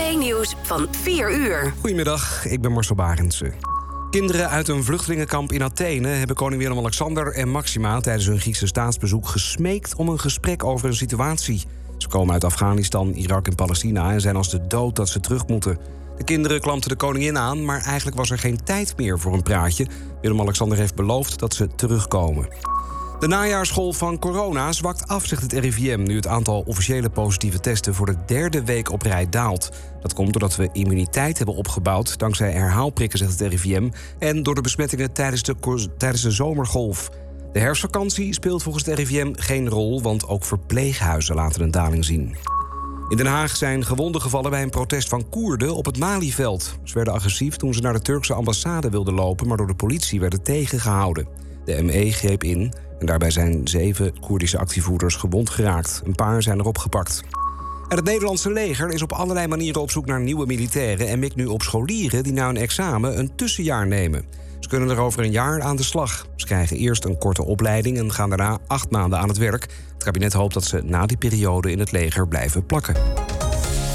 ANWB-nieuws van 4 uur. Goedemiddag, ik ben Marcel Barendse. Kinderen uit een vluchtelingenkamp in Athene hebben koning Willem-Alexander en Maxima tijdens hun Griekse staatsbezoek gesmeekt om een gesprek over een situatie. Ze komen uit Afghanistan, Irak en Palestina en zijn als de dood dat ze terug moeten. De kinderen klampten de koningin aan, maar eigenlijk was er geen tijd meer voor een praatje. Willem-Alexander heeft beloofd dat ze terugkomen. De najaarschool van corona zwakt af, zegt het RIVM... nu het aantal officiële positieve testen voor de derde week op rij daalt. Dat komt doordat we immuniteit hebben opgebouwd... dankzij herhaalprikken, zegt het RIVM... en door de besmettingen tijdens de, tijdens de zomergolf. De herfstvakantie speelt volgens het RIVM geen rol... want ook verpleeghuizen laten een daling zien. In Den Haag zijn gewonden gevallen bij een protest van Koerden op het Malieveld. Ze werden agressief toen ze naar de Turkse ambassade wilden lopen... maar door de politie werden tegengehouden. De ME greep in en daarbij zijn zeven Koerdische actievoerders gewond geraakt. Een paar zijn erop gepakt. En het Nederlandse leger is op allerlei manieren op zoek naar nieuwe militairen... en mikt nu op scholieren die na een examen een tussenjaar nemen. Ze kunnen er over een jaar aan de slag. Ze krijgen eerst een korte opleiding en gaan daarna acht maanden aan het werk. Het kabinet hoopt dat ze na die periode in het leger blijven plakken.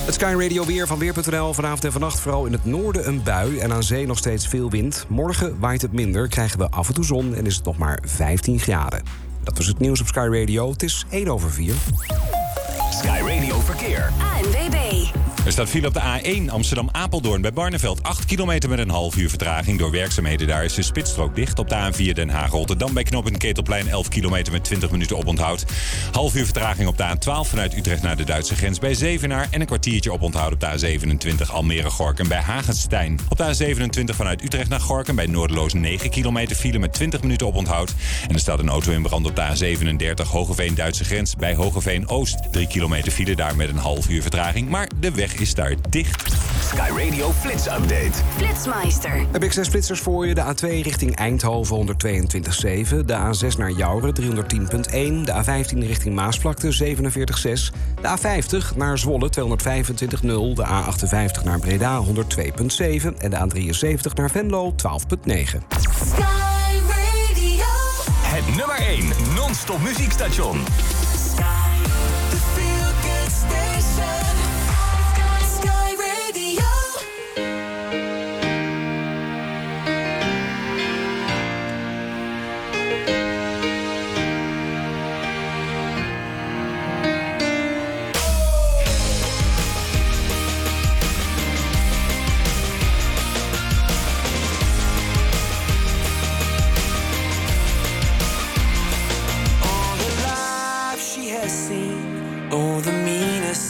Het Sky Radio weer van Weer.nl. Vanavond en vannacht vooral in het noorden een bui en aan zee nog steeds veel wind. Morgen waait het minder, krijgen we af en toe zon en is het nog maar 15 graden. Dat was het nieuws op Sky Radio. Het is 1 over 4. Sky Radio Verkeer. ANWB. Er staat file op de A1 Amsterdam-Apeldoorn bij Barneveld. 8 kilometer met een half uur vertraging. Door werkzaamheden daar is de spitsstrook dicht. Op de A4 Den Haag-Rotterdam bij knooppunt Ketelplein 11 kilometer met 20 minuten oponthoud. Half uur vertraging op de A12 vanuit Utrecht naar de Duitse grens bij Zevenaar. En een kwartiertje oponthoud op de A27 Almere-Gorken bij Hagenstein. Op de A27 vanuit Utrecht naar Gorken bij Noorderloos 9 kilometer file met 20 minuten oponthoud. En er staat een auto in brand op de A37 Hogeveen-Duitse grens bij Hogeveen-Oost. 3 kilometer file daar met een half uur vertraging. Maar de weg is daar dicht. Sky Radio Flits Update. Flitsmeister. Heb ik zes splitsers voor je. De A2 richting Eindhoven 122,7. De A6 naar Jouren 310,1. De A15 richting Maasvlakte 47,6. De A50 naar Zwolle 225,0. De A58 naar Breda 102,7. En de A73 naar Venlo 12,9. Sky Radio. Het nummer 1 non-stop muziekstation. The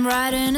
I'm riding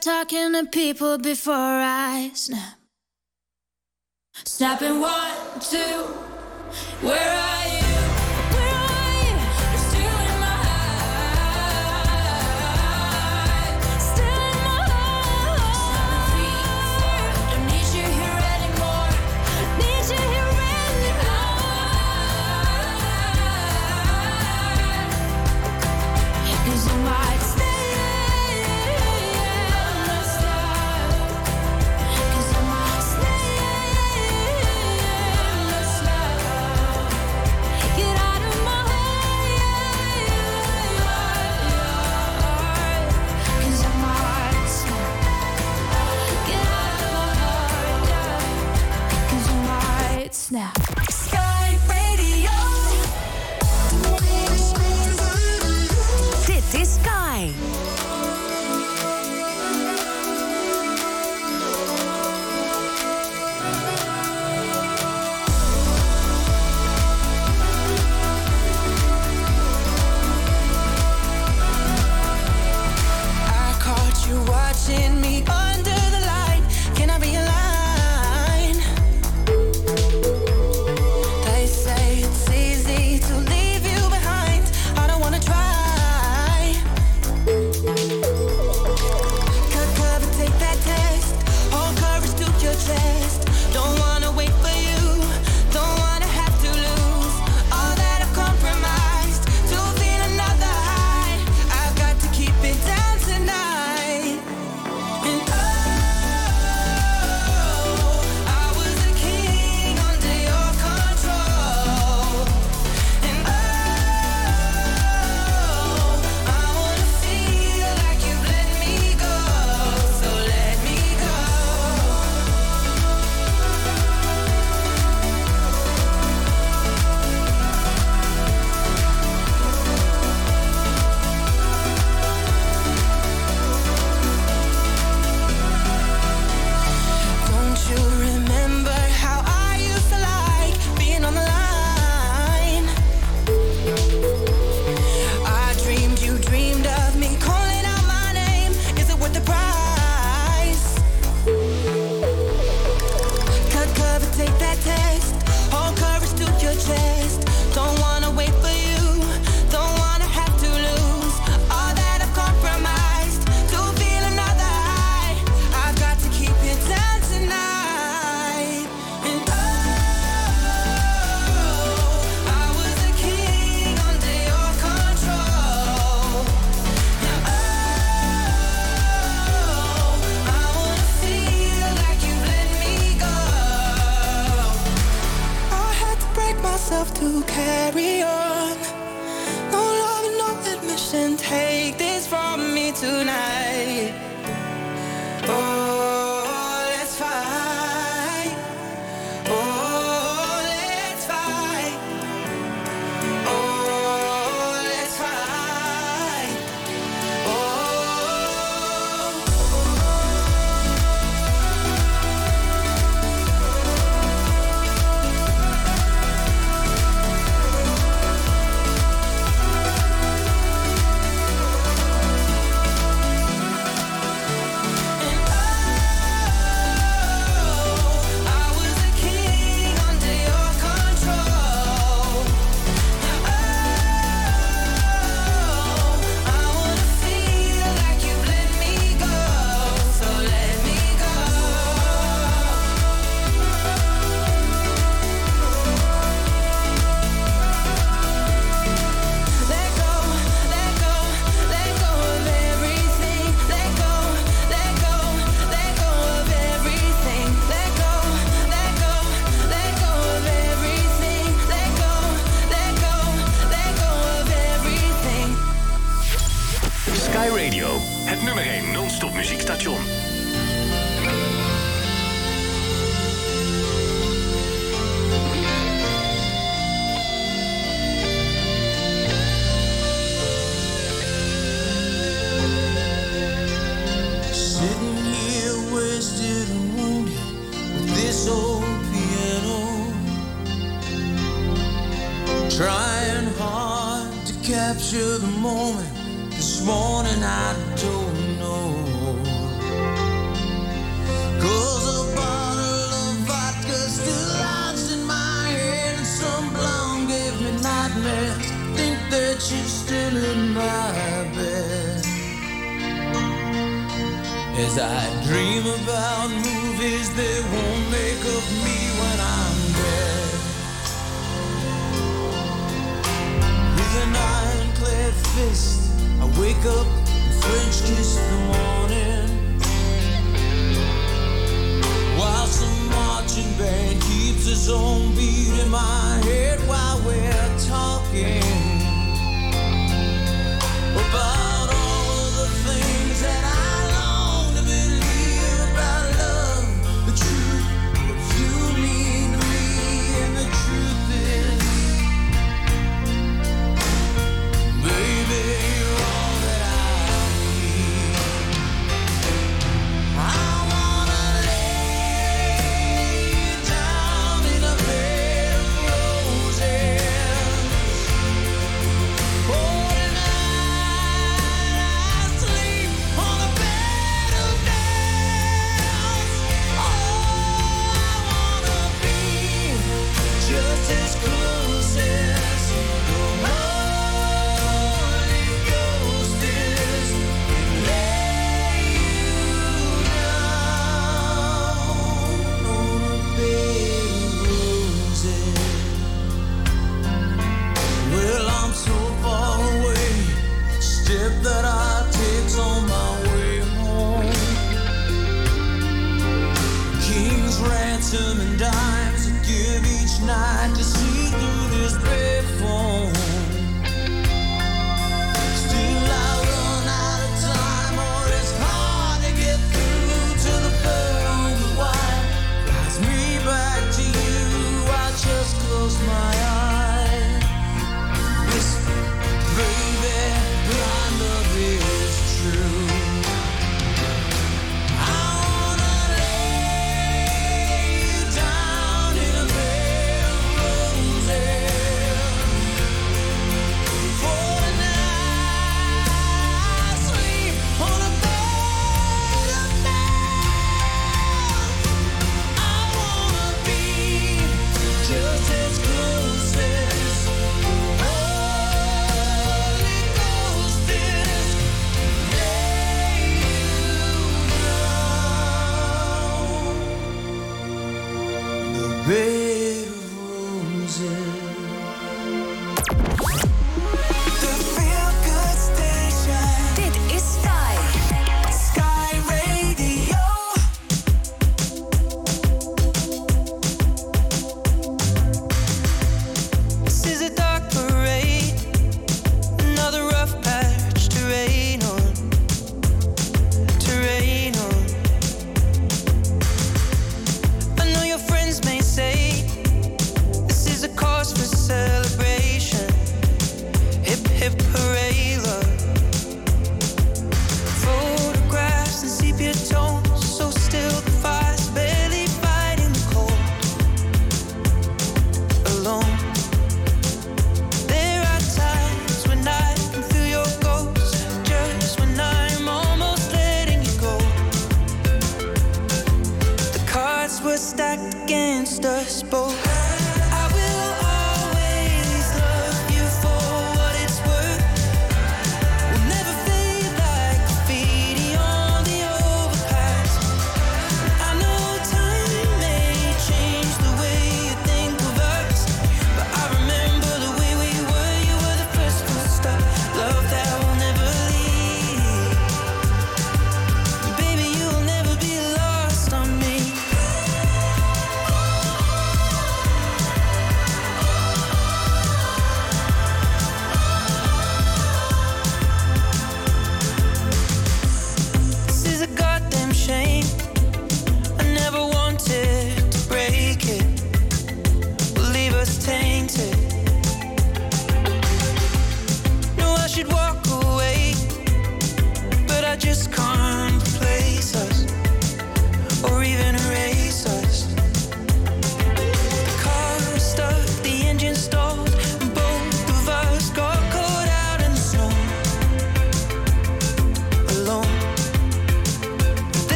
stop talking to people before I snap. Snapping one, two.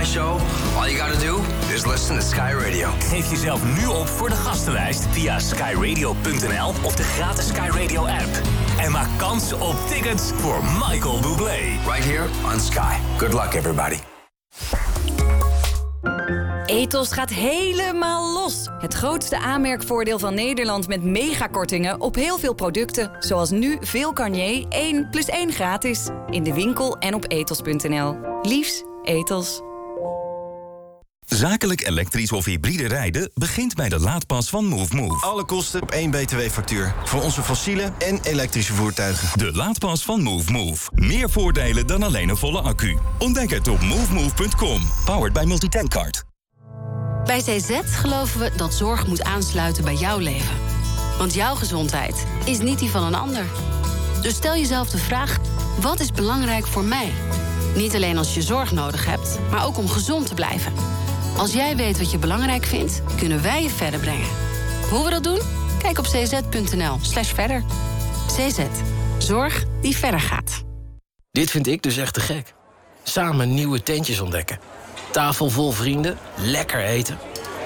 My show, all you gotta do is listen to Sky Radio. Geef jezelf nu op voor de gastenlijst via skyradio.nl of de gratis Sky Radio app. En maak kans op tickets voor Michael Bublé. Right here on Sky. Good luck, everybody. Ethos gaat helemaal los. Het grootste aanmerkvoordeel van Nederland met megakortingen op heel veel producten. Zoals nu veel Carnier 1 plus 1 gratis. In de winkel en op ethos.nl. Liefs, Ethos. Zakelijk elektrisch of hybride rijden begint bij de laadpas van MoveMove. Alle kosten op één btw-factuur. Voor onze fossiele en elektrische voertuigen. De laadpas van MoveMove. Meer voordelen dan alleen een volle accu. Ontdek het op movemove.com. Powered by Multitankcard. Bij CZ geloven we dat zorg moet aansluiten bij jouw leven. Want jouw gezondheid is niet die van een ander. Dus stel jezelf de vraag, wat is belangrijk voor mij? Niet alleen als je zorg nodig hebt, maar ook om gezond te blijven. Als jij weet wat je belangrijk vindt, kunnen wij je verder brengen. Hoe we dat doen? Kijk op cz.nl slash verder. CZ. Zorg die verder gaat. Dit vind ik dus echt te gek. Samen nieuwe tentjes ontdekken. Tafel vol vrienden, lekker eten.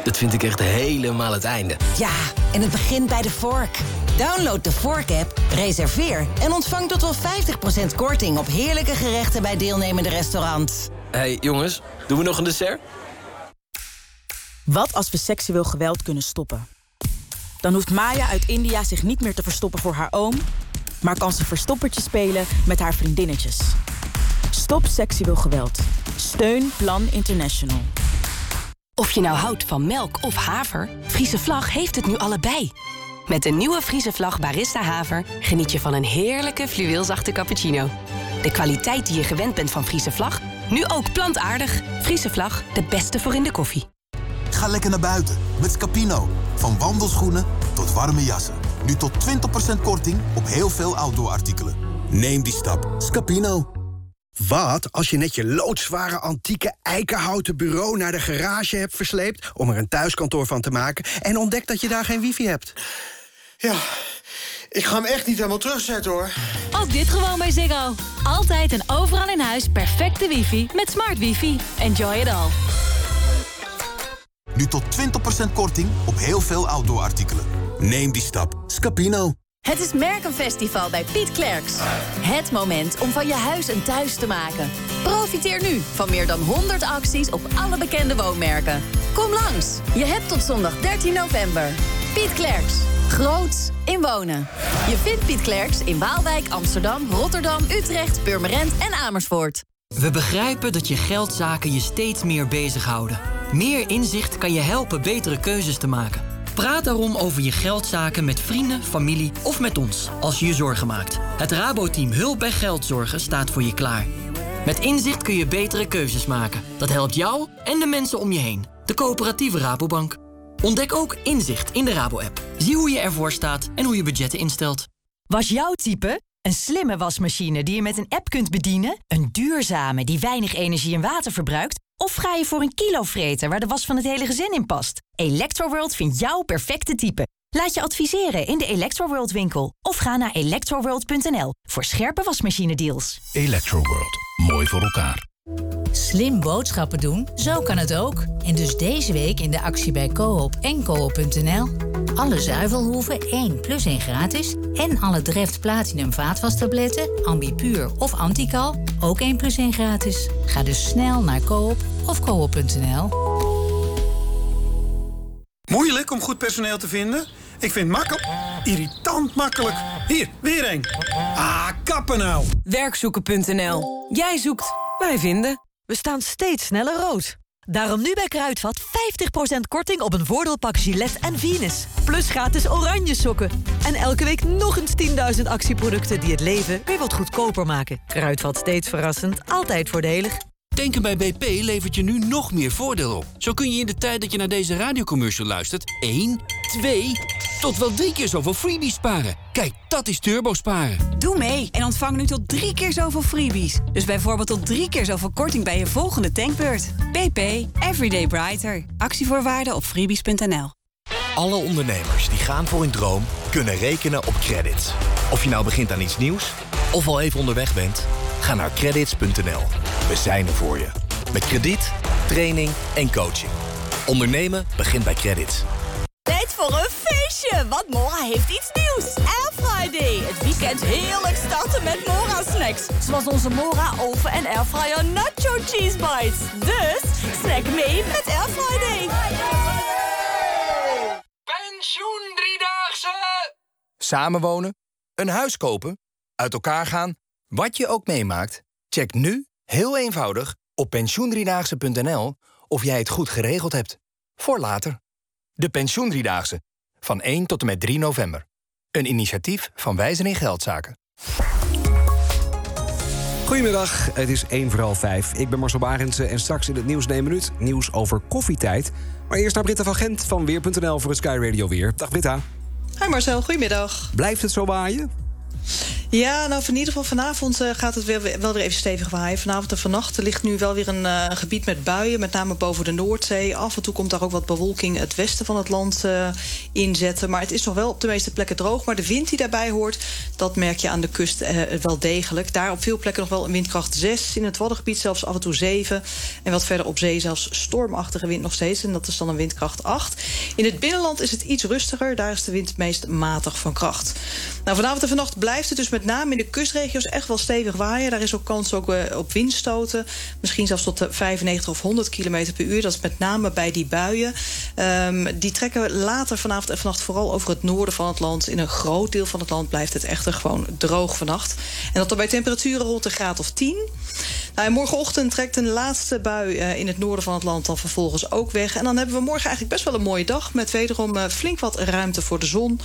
Dat vind ik echt helemaal het einde. Ja, en het begint bij de Vork. Download de Vork-app, reserveer en ontvang tot wel 50% korting op heerlijke gerechten bij deelnemende restaurants. Hé hey, jongens, doen we nog een dessert? Wat als we seksueel geweld kunnen stoppen? Dan hoeft Maya uit India zich niet meer te verstoppen voor haar oom... maar kan ze verstoppertje spelen met haar vriendinnetjes. Stop seksueel geweld. Steun Plan International. Of je nou houdt van melk of haver, Friese Vlag heeft het nu allebei. Met de nieuwe Friese Vlag Barista Haver geniet je van een heerlijke fluweelzachte cappuccino. De kwaliteit die je gewend bent van Friese Vlag, nu ook plantaardig. Friese Vlag, de beste voor in de koffie. Ga lekker naar buiten met Scapino. Van wandelschoenen tot warme jassen. Nu tot 20% korting op heel veel outdoor artikelen. Neem die stap. Scapino. Wat als je net je loodzware antieke eikenhouten bureau naar de garage hebt versleept om er een thuiskantoor van te maken en ontdekt dat je daar geen wifi hebt? Ja, ik ga hem echt niet helemaal terugzetten hoor. Ook dit gewoon bij Ziggo. Altijd en overal in huis perfecte wifi met smart wifi. Enjoy it all. Nu tot 20% korting op heel veel outdoor artikelen. Neem die stap. Scapino. Het is Merkenfestival bij Piet Klerks. Het moment om van je huis een thuis te maken. Profiteer nu van meer dan 100 acties op alle bekende woonmerken. Kom langs. Je hebt tot zondag 13 november. Piet Klerks. Groots in wonen. Je vindt Piet Klerks in Waalwijk, Amsterdam, Rotterdam, Utrecht, Purmerend en Amersfoort. We begrijpen dat je geldzaken je steeds meer bezighouden. Meer inzicht kan je helpen betere keuzes te maken. Praat daarom over je geldzaken met vrienden, familie of met ons als je je zorgen maakt. Het Raboteam Hulp bij Geldzorgen staat voor je klaar. Met inzicht kun je betere keuzes maken. Dat helpt jou en de mensen om je heen. De coöperatieve Rabobank. Ontdek ook inzicht in de Rabo-app. Zie hoe je ervoor staat en hoe je budgetten instelt. Was jouw type? Een slimme wasmachine die je met een app kunt bedienen? Een duurzame die weinig energie en water verbruikt? Of ga je voor een kilovreter waar de was van het hele gezin in past? Electroworld vindt jouw perfecte type. Laat je adviseren in de Electroworld winkel. Of ga naar electroworld.nl voor scherpe wasmachine deals. Electroworld. Mooi voor elkaar. Slim boodschappen doen, zo kan het ook. En dus deze week in de actie bij Coop en Coop.nl. Alle zuivelhoeven 1 plus 1 gratis. En alle Dreft Platinum vaatwastabletten, Ambipuur of Antical, ook 1 plus 1 gratis. Ga dus snel naar Coop of Coop.nl. Moeilijk om goed personeel te vinden? Ik vind makkelijk. Irritant makkelijk. Hier, weer een. Ah, kappen nou. Werkzoeken.nl. Jij zoekt, wij vinden. We staan steeds sneller rood. Daarom nu bij Kruidvat 50% korting op een voordeelpak Gillette en Venus. Plus gratis oranje sokken. En elke week nog eens 10.000 actieproducten die het leven weer wat goedkoper maken. Kruidvat steeds verrassend, altijd voordelig. Tanken bij BP levert je nu nog meer voordeel op. Zo kun je in de tijd dat je naar deze radiocommercial luistert... 1, 2, tot wel drie keer zoveel freebies sparen. Kijk, dat is turbo sparen. Doe mee en ontvang nu tot drie keer zoveel freebies. Dus bijvoorbeeld tot drie keer zoveel korting bij je volgende tankbeurt. BP, Everyday Brighter. Actievoorwaarden op freebies.nl. Alle ondernemers die gaan voor hun droom kunnen rekenen op credits. Of je nou begint aan iets nieuws of al even onderweg bent, ga naar credits.nl. We zijn er voor je. Met krediet, training en coaching. Ondernemen begint bij credits. Tijd voor een feestje, want Mora heeft iets nieuws. Air Friday. Het weekend heerlijk starten met Mora snacks. Zoals onze Mora oven- en airfryer nacho cheese bites. Dus snack mee met Air Friday. Pensioen Driedaagse! Samenwonen, een huis kopen, uit elkaar gaan, wat je ook meemaakt. Check nu, heel eenvoudig, op pensioendriedaagse.nl of jij het goed geregeld hebt. Voor later. De Pensioendriedaagse. Van 1 tot en met 3 november. Een initiatief van Wijzen in Geldzaken. Goedemiddag, het is 1 voor half 5. Ik ben Marcel Barendse en straks in het nieuws in 1 minuut nieuws over koffietijd. Maar eerst naar Britta van Gent van Weer.nl voor het Sky Radio Weer. Dag Britta. Hi Marcel, goedemiddag. Blijft het zo waaien? Ja, nou in ieder geval vanavond uh, gaat het weer, wel weer even stevig waaien. Vanavond en vannacht ligt nu wel weer een uh, gebied met buien, met name boven de Noordzee. Af en toe komt daar ook wat bewolking het westen van het land uh, inzetten. Maar het is nog wel op de meeste plekken droog. Maar de wind die daarbij hoort, dat merk je aan de kust wel degelijk. Daar op veel plekken nog wel een windkracht 6. In het Waddengebied zelfs af en toe 7. En wat verder op zee zelfs stormachtige wind nog steeds. En dat is dan een windkracht 8. In het binnenland is het iets rustiger. Daar is de wind meest matig van kracht. Nou, vanavond en vannacht blijft het dus met name in de kustregio's echt wel stevig waaien. Daar is ook kans ook, uh, op windstoten. Misschien zelfs tot 95 of 100 km per uur. Dat is met name bij die buien. Um, die trekken later vanavond en vannacht vooral over het noorden van het land. In een groot deel van het land blijft het echter gewoon droog vannacht. En dat er bij temperaturen rond een graad of 10. Nou, morgenochtend trekt een laatste bui uh, in het noorden van het land dan vervolgens ook weg. En dan hebben we morgen eigenlijk best wel een mooie dag. Met wederom flink wat ruimte voor de zon.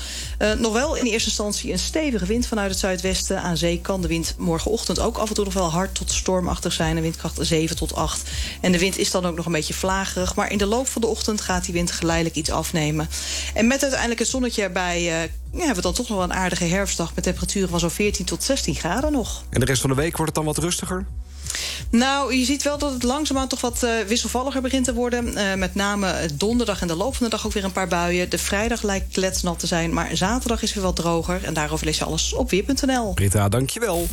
nog wel in eerste instantie een stevige wind vanuit het zuidwesten. Aan zee kan de wind morgenochtend ook af en toe nog wel hard tot stormachtig zijn. Een windkracht 7 tot 8. En de wind is dan ook nog een beetje vlagerig. Maar in de loop van de ochtend gaat die wind geleidelijk iets afnemen. En met uiteindelijk het zonnetje erbij... Uh, ja, hebben we dan toch nog wel een aardige herfstdag... met temperaturen van zo'n 14 tot 16 graden nog. En de rest van de week wordt het dan wat rustiger? Nou, je ziet wel dat het langzaamaan toch wat uh, wisselvalliger begint te worden. Uh, met name donderdag en de loop van de dag ook weer een paar buien. De vrijdag lijkt kletsnat te zijn, maar zaterdag is weer wat droger. En daarover lees je alles op weer.nl. Britta, dankjewel.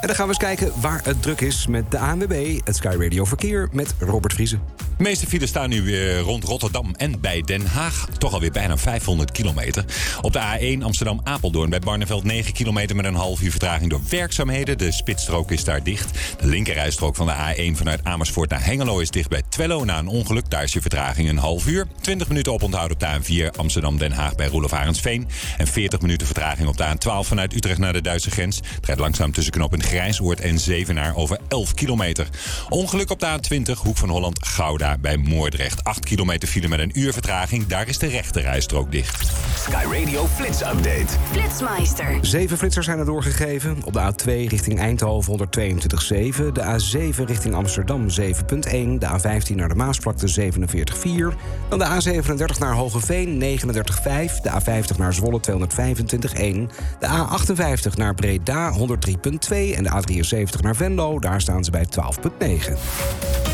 En dan gaan we eens kijken waar het druk is met de ANWB, het Sky Radio Verkeer met Robert Vriezen. De meeste files staan nu weer rond Rotterdam en bij Den Haag. Toch alweer bijna 500 kilometer. Op de A1 Amsterdam-Apeldoorn bij Barneveld 9 kilometer met een half uur vertraging door werkzaamheden. De spitsstrook is daar dicht. De linkerrijstrook van de A1 vanuit Amersfoort naar Hengelo is dicht bij Twello na een ongeluk. Daar is je vertraging een half uur. 20 minuten oponthoud op de A4 Amsterdam-Den Haag bij Roelof Arendsveen. En 40 minuten vertraging op de A12 vanuit Utrecht naar de Duitse grens. Het rijdt langzaam tussen knooppunt Grijsoord en Zevenaar over 11 kilometer. Ongeluk op de A20 Hoek van Holland-Gouda bij Moordrecht. 8 kilometer file met een uur vertraging. Daar is de rechte rijstrook dicht. Sky Radio Flits Update. Flitsmeister. Zeven flitsers zijn er doorgegeven. Op de A2 richting Eindhoven 122,7. De A7 richting Amsterdam 7,1. De A15 naar de Maasvlakte 47,4. Dan de A37 naar Hogeveen 39,5. De A50 naar Zwolle 225,1. De A58 naar Breda 103,2. En de A73 naar Venlo, daar staan ze bij 12,9.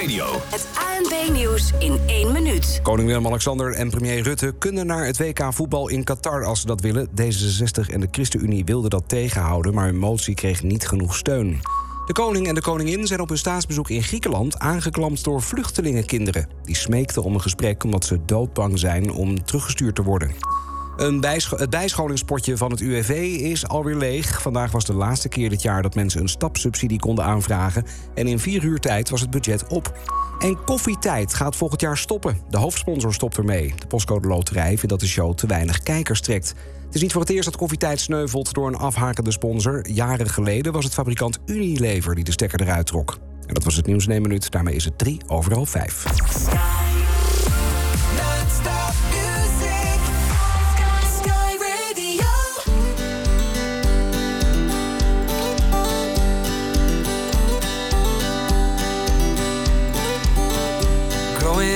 Radio. Het ANB-nieuws in één minuut. Koning Willem-Alexander en premier Rutte kunnen naar het WK voetbal in Qatar als ze dat willen. D66 en de ChristenUnie wilden dat tegenhouden, maar hun motie kreeg niet genoeg steun. De koning en de koningin zijn op hun staatsbezoek in Griekenland aangeklampt door vluchtelingenkinderen. Die smeekten om een gesprek omdat ze doodbang zijn om teruggestuurd te worden. Een bijscho het bijscholingspotje van het UWV is alweer leeg. Vandaag was de laatste keer dit jaar dat mensen een stapsubsidie konden aanvragen. En in vier uur tijd was het budget op. En koffietijd gaat volgend jaar stoppen. De hoofdsponsor stopt ermee. De Postcode Loterij vindt dat de show te weinig kijkers trekt. Het is niet voor het eerst dat koffietijd sneuvelt door een afhakende sponsor. Jaren geleden was het fabrikant Unilever die de stekker eruit trok. En dat was het nieuws in 1 minuut. Daarmee is het 3 over half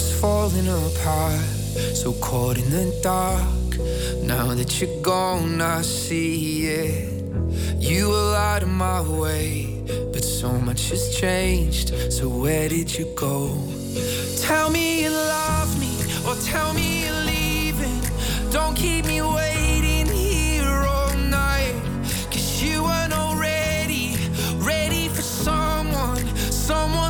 falling apart, so caught in the dark. Now that you're gone, I see it. You were out of my way, but so much has changed. So where did you go? Tell me you love me, or tell me you're leaving. Don't keep me waiting here all night. Cause you weren't already ready for someone, someone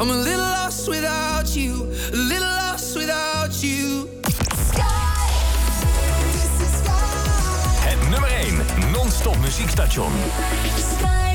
I'm a little lost without you, a little lost without you. Het nummer 1 non-stop muziekstation. Sky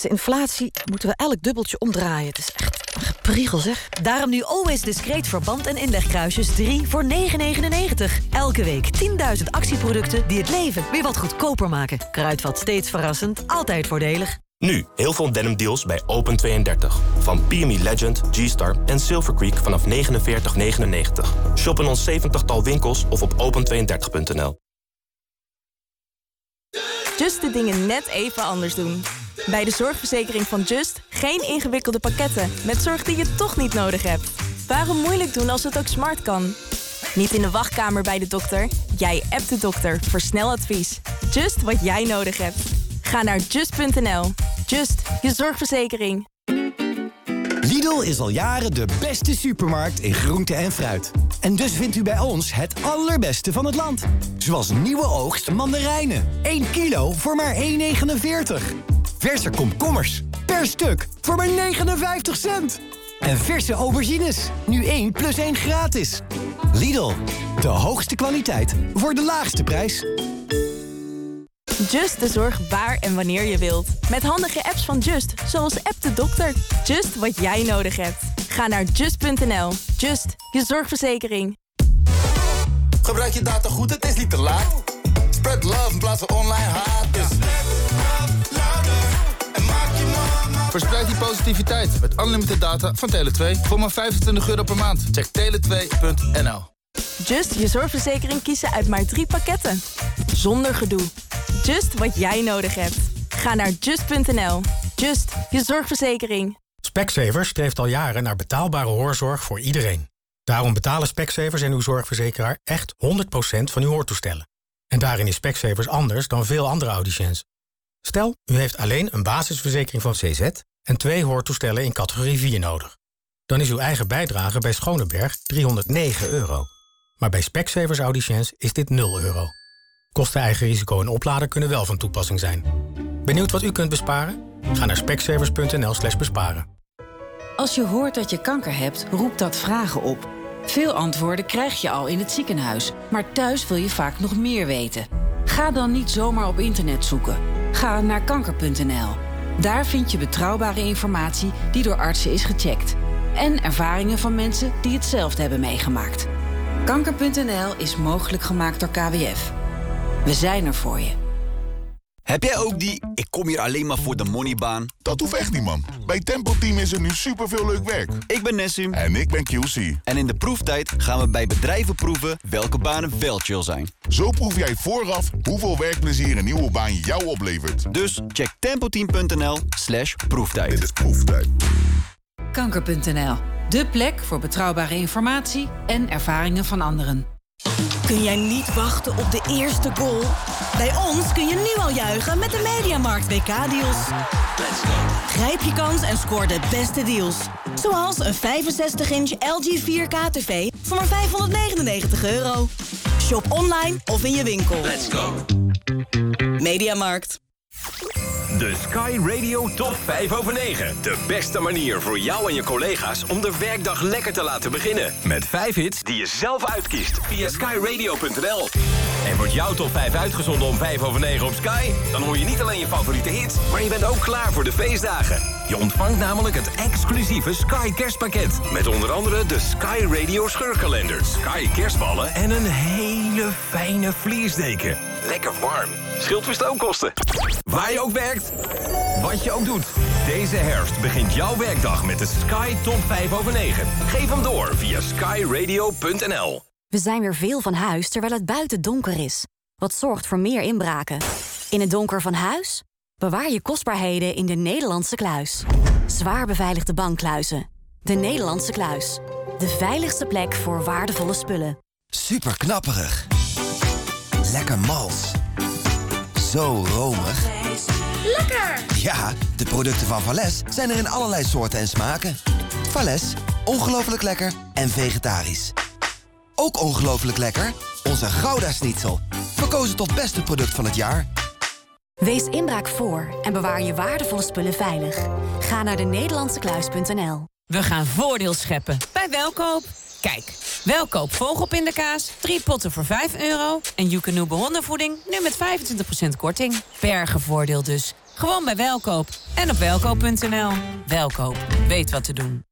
Tijdens de inflatie moeten we elk dubbeltje omdraaien. Het is echt een gepriegel, zeg. Daarom nu always discreet verband en inlegkruisjes 3 voor 9,99. Elke week 10.000 actieproducten die het leven weer wat goedkoper maken. Kruidvat steeds verrassend, altijd voordelig. Nu, heel veel denim deals bij Open32. Van PME Legend, G-Star en Silver Creek vanaf 49,99. Shop in ons 70-tal winkels of op open32.nl. Just de dingen net even anders doen. Bij de zorgverzekering van Just geen ingewikkelde pakketten met zorg die je toch niet nodig hebt. Waarom moeilijk doen als het ook smart kan? Niet in de wachtkamer bij de dokter. Jij appt de dokter voor snel advies. Just wat jij nodig hebt. Ga naar just.nl. Just, je zorgverzekering. Lidl is al jaren de beste supermarkt in groente en fruit. En dus vindt u bij ons het allerbeste van het land. Zoals nieuwe oogst mandarijnen. 1 kilo voor maar 1,49. Verse komkommers. Per stuk voor maar 59 cent. En verse aubergines. Nu 1 plus 1 gratis. Lidl, de hoogste kwaliteit voor de laagste prijs. Just de zorg waar en wanneer je wilt. Met handige apps van Just, zoals App de Dokter. Just wat jij nodig hebt. Ga naar just.nl. Just, je zorgverzekering. Gebruik je data goed, het is niet te laat. Spread love in plaats van online haat. Dus Verspreid die positiviteit met unlimited data van Tele2 voor maar 25 euro per maand. Check tele2.nl. Just je zorgverzekering kiezen uit maar drie pakketten. Zonder gedoe. Just wat jij nodig hebt. Ga naar just.nl. Just, je zorgverzekering. Specsavers streeft al jaren naar betaalbare hoorzorg voor iedereen. Daarom betalen Specsavers en uw zorgverzekeraar echt 100% van uw hoortoestellen. En daarin is Specsavers anders dan veel andere audiciëns. Stel, u heeft alleen een basisverzekering van CZ en twee hoortoestellen in categorie 4 nodig. Dan is uw eigen bijdrage bij Schoneberg 309 euro. Maar bij Specsavers audiciëns is dit 0 euro. Kosten eigen risico en oplader kunnen wel van toepassing zijn. Benieuwd wat u kunt besparen? Ga naar specsavers.nl slash besparen. Als je hoort dat je kanker hebt, roept dat vragen op. Veel antwoorden krijg je al in het ziekenhuis, maar thuis wil je vaak nog meer weten. Ga dan niet zomaar op internet zoeken. Ga naar kanker.nl. Daar vind je betrouwbare informatie die door artsen is gecheckt. En ervaringen van mensen die hetzelfde hebben meegemaakt. Kanker.nl is mogelijk gemaakt door KWF. We zijn er voor je. Heb jij ook die ik kom hier alleen maar voor de moneybaan? Dat hoeft echt niet, man. Bij Tempo Team is er nu superveel leuk werk. Ik ben Nessim. En ik ben QC. En in de proeftijd gaan we bij bedrijven proeven welke banen wel chill zijn. Zo proef jij vooraf hoeveel werkplezier een nieuwe baan jou oplevert. Dus check tempoteam.nl slash proeftijd. Dit is proeftijd. Kanker.nl. De plek voor betrouwbare informatie en ervaringen van anderen. Kun jij niet wachten op de eerste goal? Bij ons kun je nu al juichen met de Mediamarkt WK-deals. Grijp je kans en scoor de beste deals. Zoals een 65-inch LG 4K-tv voor maar 599 euro. Shop online of in je winkel. Let's go. Mediamarkt. De Sky Radio Top 5 over 9. De beste manier voor jou en je collega's om de werkdag lekker te laten beginnen. Met 5 hits die je zelf uitkiest via skyradio.nl. En wordt jouw top 5 uitgezonden om 5 over 9 op Sky? Dan hoor je niet alleen je favoriete hits, maar je bent ook klaar voor de feestdagen. Je ontvangt namelijk het exclusieve Sky kerstpakket. Met onder andere de Sky Radio scheurkalender, Sky kerstballen en een hele fijne vliesdeken. Lekker warm. Scheelt verstookkosten. Waar je ook werkt, wat je ook doet. Deze herfst begint jouw werkdag met de Sky Top 5 over 9. Geef hem door via skyradio.nl. We zijn weer veel van huis terwijl het buiten donker is. Wat zorgt voor meer inbraken. In het donker van huis? Bewaar je kostbaarheden in de Nederlandse kluis. Zwaar beveiligde bankkluizen. De Nederlandse kluis. De veiligste plek voor waardevolle spullen. Super knapperig. Lekker mals. Zo romig. Lekker! Ja, de producten van Vales zijn er in allerlei soorten en smaken. Vales, ongelooflijk lekker en vegetarisch. Ook ongelooflijk lekker, onze Gouda Schnitzel. Verkozen tot beste product van het jaar. Wees inbraak voor en bewaar je waardevolle spullen veilig. Ga naar de Nederlandsekluis.nl. We gaan voordeel scheppen bij Welkoop. Kijk, Welkoop vogelpindakaas, 3 potten voor 5 euro... en Joekanoe hondenvoeding nu met 25% korting. Bergenvoordeel dus. Gewoon bij Welkoop en op welkoop.nl. Welkoop, weet wat te doen.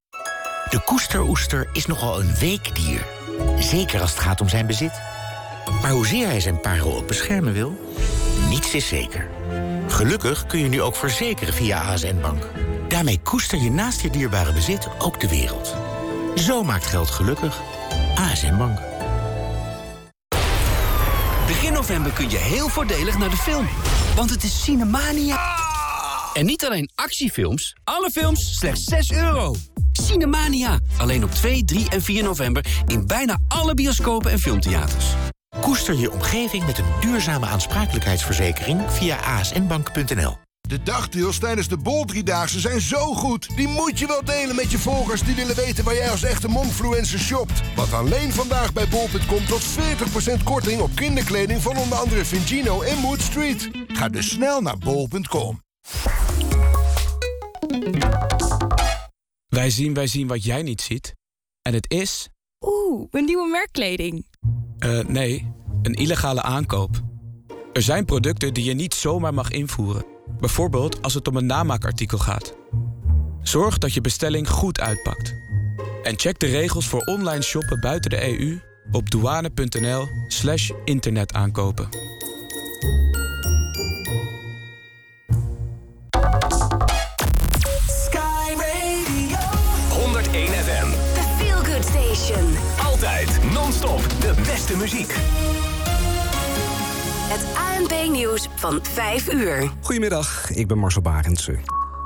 De koesteroester is nogal een weekdier. Zeker als het gaat om zijn bezit. Maar hoezeer hij zijn parel ook beschermen wil, niets is zeker. Gelukkig kun je nu ook verzekeren via ASN Bank. Daarmee koester je naast je dierbare bezit ook de wereld. Zo maakt geld gelukkig. ASN Bank. Begin november kun je heel voordelig naar de film. Want het is Cinemania. En niet alleen actiefilms, alle films slechts 6 euro. Cinemania, alleen op 2, 3 en 4 november in bijna alle bioscopen en filmtheaters. Koester je omgeving met een duurzame aansprakelijkheidsverzekering via asnbank.nl. De dagdeals tijdens de Bol Driedaagse zijn zo goed. Die moet je wel delen met je volgers die willen weten waar jij als echte Monkfluencer shopt. Want alleen vandaag bij bol.com tot 40% korting op kinderkleding van onder andere Vingino en Mood Street. Ga dus snel naar bol.com. Wij zien, wij zien wat jij niet ziet. En het is... Oeh, mijn nieuwe merkkleding. eh, nee, een illegale aankoop. Er zijn producten die je niet zomaar mag invoeren. Bijvoorbeeld als het om een namaakartikel gaat. Zorg dat je bestelling goed uitpakt. En check de regels voor online shoppen buiten de EU op douane.nl slash internetaankopen. Sky Radio. 101 FM. The Feel Good Station. Altijd non-stop de beste muziek. Het ANP-nieuws van 5 uur. Goedemiddag, ik ben Marcel Barendse.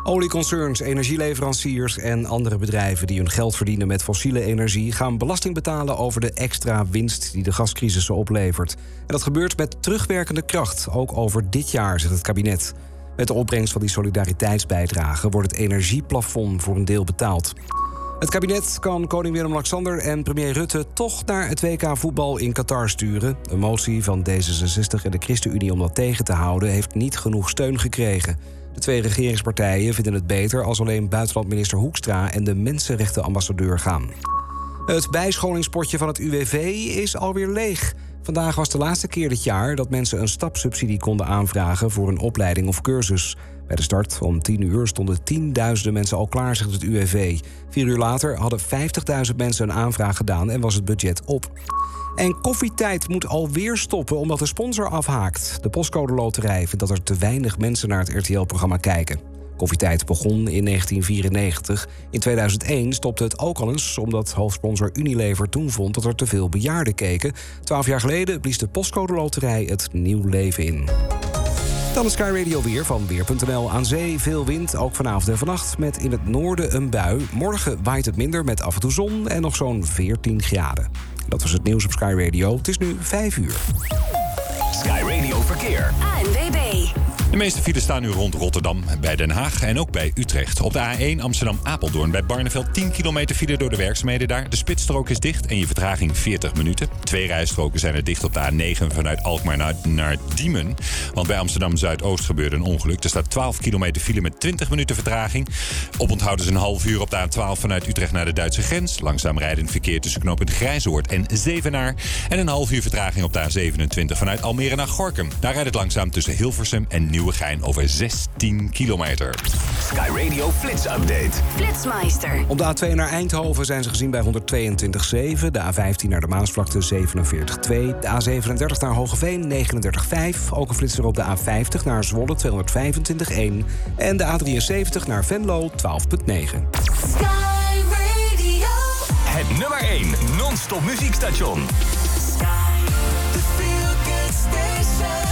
Olieconcerns, energieleveranciers en andere bedrijven die hun geld verdienen met fossiele energie gaan belasting betalen over de extra winst die de gascrisis oplevert. En dat gebeurt met terugwerkende kracht, ook over dit jaar, zegt het kabinet. Met de opbrengst van die solidariteitsbijdrage wordt het energieplafond voor een deel betaald. Het kabinet kan koning Willem-Alexander en premier Rutte toch naar het WK voetbal in Qatar sturen. Een motie van D66 en de ChristenUnie om dat tegen te houden heeft niet genoeg steun gekregen. De twee regeringspartijen vinden het beter als alleen buitenlandminister Hoekstra en de mensenrechtenambassadeur gaan. Het bijscholingspotje van het UWV is alweer leeg. Vandaag was de laatste keer dit jaar dat mensen een stapsubsidie konden aanvragen voor een opleiding of cursus. Bij de start om 10 uur stonden tienduizenden mensen al klaar, zegt het UWV. Vier uur later hadden 50.000 mensen een aanvraag gedaan en was het budget op. En koffietijd moet alweer stoppen omdat de sponsor afhaakt. De postcode loterij vindt dat er te weinig mensen naar het RTL-programma kijken. Koffietijd begon in 1994. In 2001 stopte het ook al eens omdat hoofdsponsor Unilever toen vond dat er te veel bejaarden keken. Twaalf jaar geleden blies de postcode loterij het nieuw leven in. Dan de Sky Radio weer van Weer.nl. Aan zee veel wind, ook vanavond en vannacht. Met in het noorden een bui. Morgen waait het minder met af en toe zon en nog zo'n 14 graden. Dat was het nieuws op Sky Radio. Het is nu 5 uur. Sky Radio Verkeer. ANWB. De meeste files staan nu rond Rotterdam, bij Den Haag en ook bij Utrecht. Op de A1 Amsterdam-Apeldoorn bij Barneveld 10 kilometer file door de werkzaamheden daar. De spitsstrook is dicht en je vertraging 40 minuten. Twee rijstroken zijn er dicht op de A9 vanuit Alkmaar naar, naar Diemen. Want bij Amsterdam-Zuidoost gebeurde een ongeluk. Er staat 12 kilometer file met 20 minuten vertraging. Oponthoud is een half uur op de A12 vanuit Utrecht naar de Duitse grens. Langzaam rijdend verkeer tussen knooppunt Grijzoord en Zevenaar. En een half uur vertraging op de A27 vanuit Almere naar Gorkum. Daar rijdt het langzaam tussen Hilversum en Nieuwegein over 16 kilometer. Sky Radio Flits Update. Flitsmeister. Op de A2 naar Eindhoven zijn ze gezien bij 122,7. De A15 naar de Maasvlakte 47,2. De A37 naar Hogeveen 39,5. Ook een flitser op de A50 naar Zwolle 225,1. En de A73 naar Venlo 12,9. Sky Radio. Het nummer 1 non-stop muziekstation. The Feel Good Station.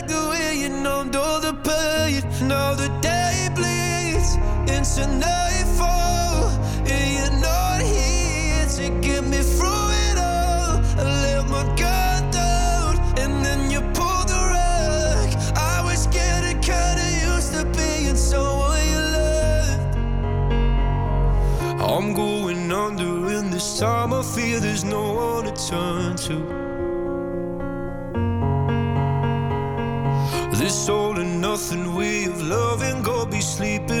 time. I feel there's no one to turn to. This all and nothing way of loving, go be sleeping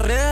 cosas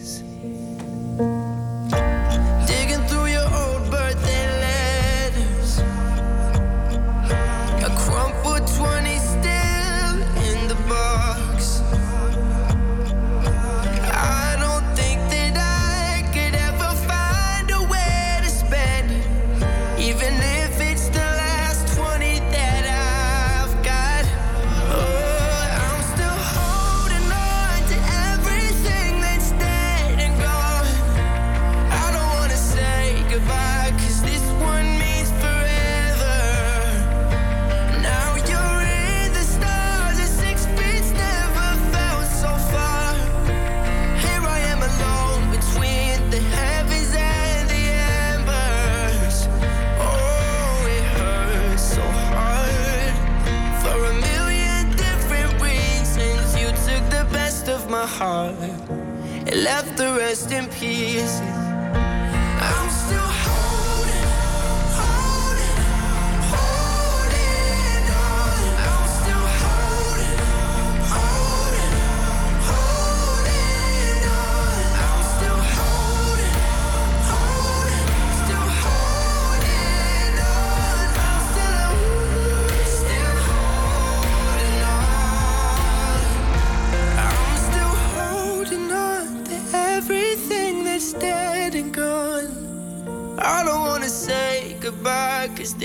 heart. It left the rest in peace.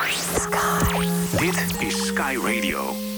Sky. Dit is Sky Radio.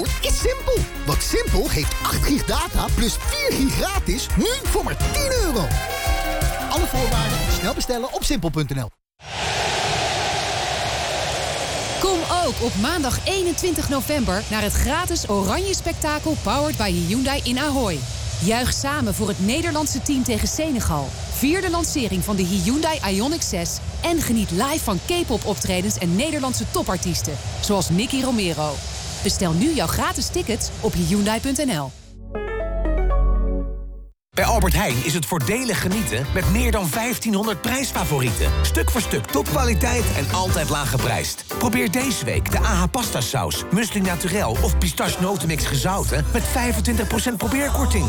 Is simpel. Want Simpel geeft 8 gig data plus 4 gig gratis nu voor maar 10 euro. Alle voorwaarden snel bestellen op simpel.nl. Kom ook op maandag 21 november naar het gratis Oranje Spektakel Powered by Hyundai in Ahoy. Juich samen voor het Nederlandse team tegen Senegal. Vier de lancering van de Hyundai Ioniq 6 en geniet live van K-pop optredens en Nederlandse topartiesten, zoals Nicky Romero. Bestel nu jouw gratis tickets op hyundai.nl. Bij Albert Heijn is het voordelig genieten met meer dan 1500 prijsfavorieten. Stuk voor stuk topkwaliteit en altijd laag geprijsd. Probeer deze week de AH pasta saus, muesli naturel of pistache notenmix gezouten met 25% probeerkorting.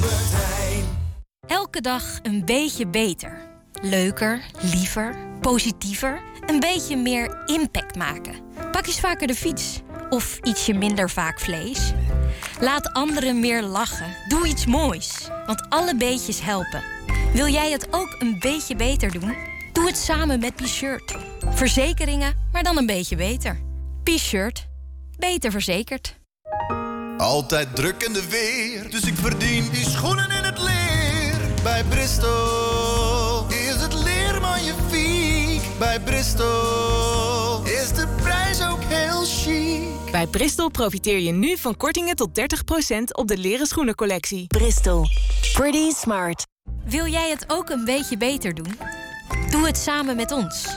Elke dag een beetje beter. Leuker, liever, positiever. Een beetje meer impact maken. Pak eens vaker de fiets. Of ietsje minder vaak vlees. Laat anderen meer lachen. Doe iets moois. Want alle beetjes helpen. Wil jij het ook een beetje beter doen? Doe het samen met P-Shirt. Verzekeringen, maar dan een beetje beter. P-Shirt. Beter verzekerd. Altijd druk in de weer, dus ik verdien die schoenen in het leer. Bij Bristol is het leer magnifiek. Bij Bristol Bij Bristol profiteer je nu van kortingen tot 30% op de leren schoenencollectie. Bristol. Pretty smart. Wil jij het ook een beetje beter doen? Doe het samen met ons.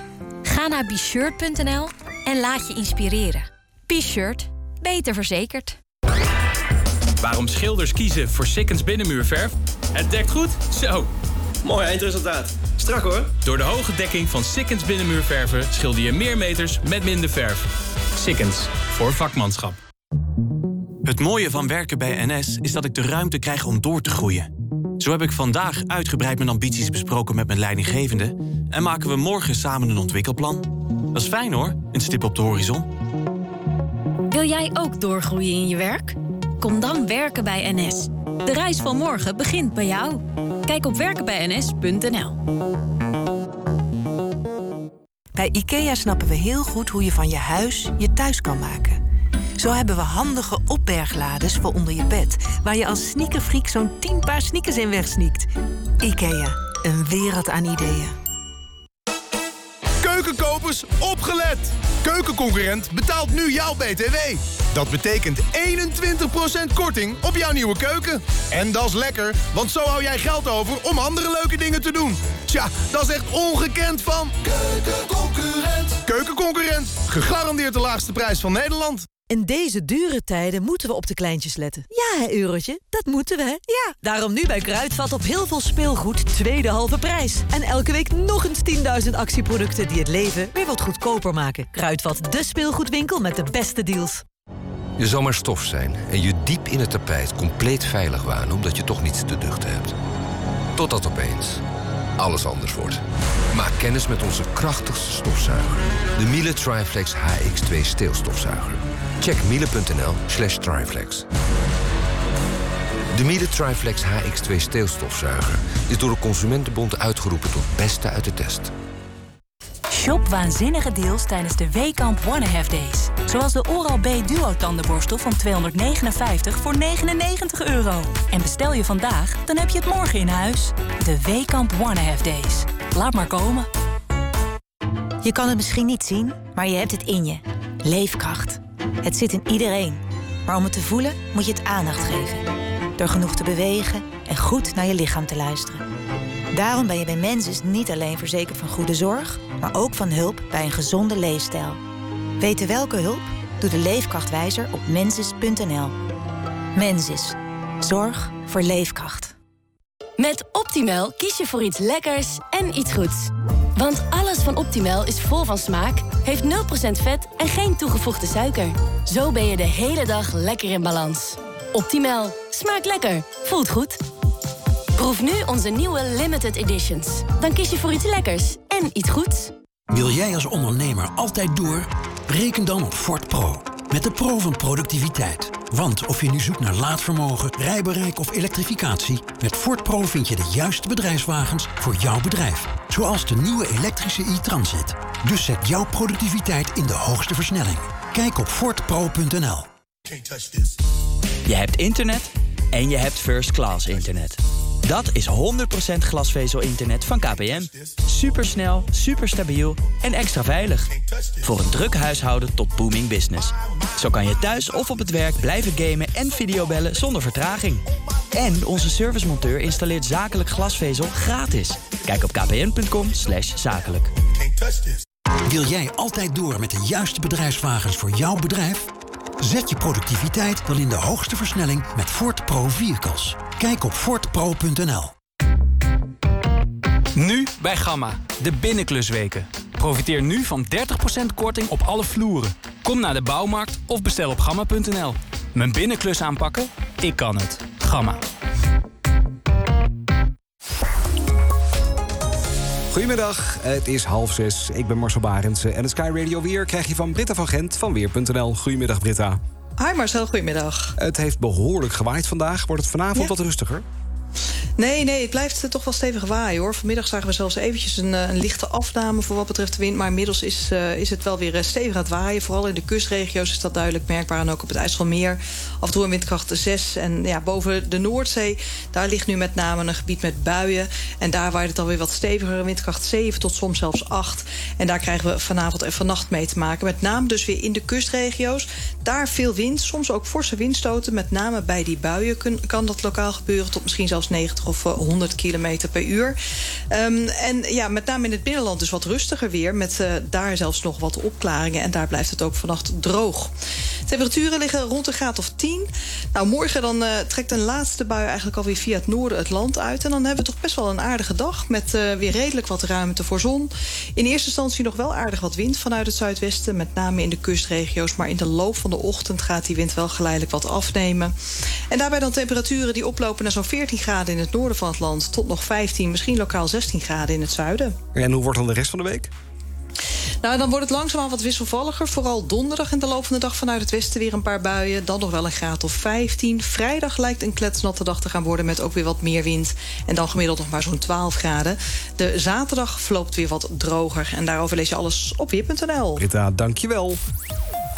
Ga naar bshirt.nl en laat je inspireren. B-shirt. Beter verzekerd. Waarom schilders kiezen voor Sikkens binnenmuurverf? Het dekt goed? Zo. Mooi eindresultaat. Strak hoor. Door de hoge dekking van Sikkens binnenmuurverven schilder je meer meters met minder verf. Sikkens. Voor vakmanschap. Het mooie van werken bij NS is dat ik de ruimte krijg om door te groeien. Zo Zo heb ik vandaag uitgebreid mijn ambities besproken met mijn leidinggevende... en maken we morgen samen een ontwikkelplan. Dat is fijn hoor, een stip op de horizon. Wil jij ook doorgroeien in je werk? Kom dan werken bij NS. De reis van morgen begint bij jou. Kijk op werkenbijns.nl. Bij IKEA snappen we heel goed hoe je van je huis je thuis kan maken. Zo hebben we handige opberglades voor onder je bed... waar je als sneakerfreak zo'n 10 paar sneakers in wegsneakt. IKEA, een wereld aan ideeën. Opgelet! Keukenconcurrent betaalt nu jouw BTW. Dat betekent 21% korting op jouw nieuwe keuken. En dat is lekker, want zo hou jij geld over om andere leuke dingen te doen. Tja, dat is echt ongekend van... Keukenconcurrent. Keukenconcurrent, gegarandeerd de laagste prijs van Nederland. In deze dure tijden moeten we op de kleintjes letten. Ja, hè, Eurotje, dat moeten we, hè? Ja. Daarom nu bij Kruidvat op heel veel speelgoed tweede halve prijs. En elke week nog eens 10.000 actieproducten die het leven weer wat goedkoper maken. Kruidvat, de speelgoedwinkel met de beste deals. Je zal maar stof zijn en je diep in het tapijt compleet veilig wanen... omdat je toch niets te duchten hebt. Totdat opeens alles anders wordt. Maak kennis met onze krachtigste stofzuiger. De Miele Triflex HX2 steelstofzuiger. Check miele.nl slash triflex. De Miele Triflex HX2 steelstofzuiger is door de Consumentenbond uitgeroepen tot beste uit de test. Shop waanzinnige deals tijdens de Weekamp One Half Days. Zoals de Oral-B Duo tandenborstel van 259 voor 99 euro. En bestel je vandaag, dan heb je het morgen in huis. De Weekamp One Half Days. Laat maar komen. Je kan het misschien niet zien, maar je hebt het in je. Leefkracht. Het zit in iedereen. Maar om het te voelen moet je het aandacht geven. Door genoeg te bewegen en goed naar je lichaam te luisteren. Daarom ben je bij Mensis niet alleen verzekerd van goede zorg, maar ook van hulp bij een gezonde leefstijl. Weten welke hulp? Doe de Leefkrachtwijzer op mensis.nl. Mensis. Zorg voor leefkracht. Met Optimal kies je voor iets lekkers en iets goeds. Want alles van Optimal is vol van smaak, heeft 0% vet en geen toegevoegde suiker. Zo ben je de hele dag lekker in balans. Optimal. Smaakt lekker. Voelt goed. Proef nu onze nieuwe limited editions. Dan kies je voor iets lekkers en iets goeds. Wil jij als ondernemer altijd door? Reken dan op Ford Pro. Met de Pro van productiviteit. Want of je nu zoekt naar laadvermogen, rijbereik of elektrificatie... met Ford Pro vind je de juiste bedrijfswagens voor jouw bedrijf. Zoals de nieuwe elektrische e-Transit. Dus zet jouw productiviteit in de hoogste versnelling. Kijk op fordpro.nl. Je hebt internet en je hebt first class internet. Dat is 100% glasvezel-internet van KPN. Supersnel, superstabiel en extra veilig. Voor een druk huishouden tot booming business. Zo kan je thuis of op het werk blijven gamen en videobellen zonder vertraging. En onze servicemonteur installeert zakelijk glasvezel gratis. Kijk op kpn.com zakelijk. Wil jij altijd door met de juiste bedrijfswagens voor jouw bedrijf? Zet je productiviteit dan in de hoogste versnelling met Ford Pro Vehicles. Kijk op fordpro.nl. Nu bij Gamma, de binnenklusweken. Profiteer nu van 30% korting op alle vloeren. Kom naar de bouwmarkt of bestel op gamma.nl. Mijn binnenklus aanpakken? Ik kan het. Gamma. Goedemiddag, het is half zes. Ik ben Marcel Barendse en het Sky Radio Weer krijg je van Britta van Gent van Weer.nl. Goedemiddag Britta. Hi Marcel, goedemiddag. Het heeft behoorlijk gewaaid vandaag. Wordt het vanavond Ja. wat rustiger? Nee, nee, het blijft eh, toch wel stevig waaien hoor. Vanmiddag zagen we zelfs eventjes een, eh, een lichte afname voor wat betreft de wind. Maar inmiddels is, eh, is het wel weer stevig aan het waaien. Vooral in de kustregio's is dat duidelijk merkbaar. En ook op het IJsselmeer. Af en toe een windkracht 6. En ja, boven de Noordzee, daar ligt nu met name een gebied met buien. En daar waait het alweer wat steviger. Windkracht 7 tot soms zelfs 8. En daar krijgen we vanavond en vannacht mee te maken. Met name dus weer in de kustregio's. Daar veel wind, soms ook forse windstoten. Met name bij die buien kan dat lokaal gebeuren. Tot misschien zelfs 90 of eh, 100 kilometer per uur. Ehm, en ja, met name in het binnenland dus wat rustiger weer. Met eh, daar zelfs nog wat opklaringen. En daar blijft het ook vannacht droog. Temperaturen liggen rond een graad of 10. Nou, morgen dan uh, trekt een laatste bui eigenlijk alweer via het noorden het land uit. En dan hebben we toch best wel een aardige dag met uh, weer redelijk wat ruimte voor zon. In eerste instantie nog wel aardig wat wind vanuit het zuidwesten, met name in de kustregio's. Maar in de loop van de ochtend gaat die wind wel geleidelijk wat afnemen. En daarbij dan temperaturen die oplopen naar zo'n 14 graden in het noorden van het land, tot nog 15, misschien lokaal 16 graden in het zuiden. En hoe wordt dan de rest van de week? Nou, dan wordt het langzaamaan wat wisselvalliger. Vooral donderdag in de loop van de dag vanuit het westen weer een paar buien. Dan nog wel een graad of 15. Vrijdag lijkt een kletsnatte dag te gaan worden met ook weer wat meer wind. En dan gemiddeld nog maar zo'n 12 graden. De zaterdag verloopt weer wat droger. En daarover lees je alles op weer.nl. Rita, dankjewel.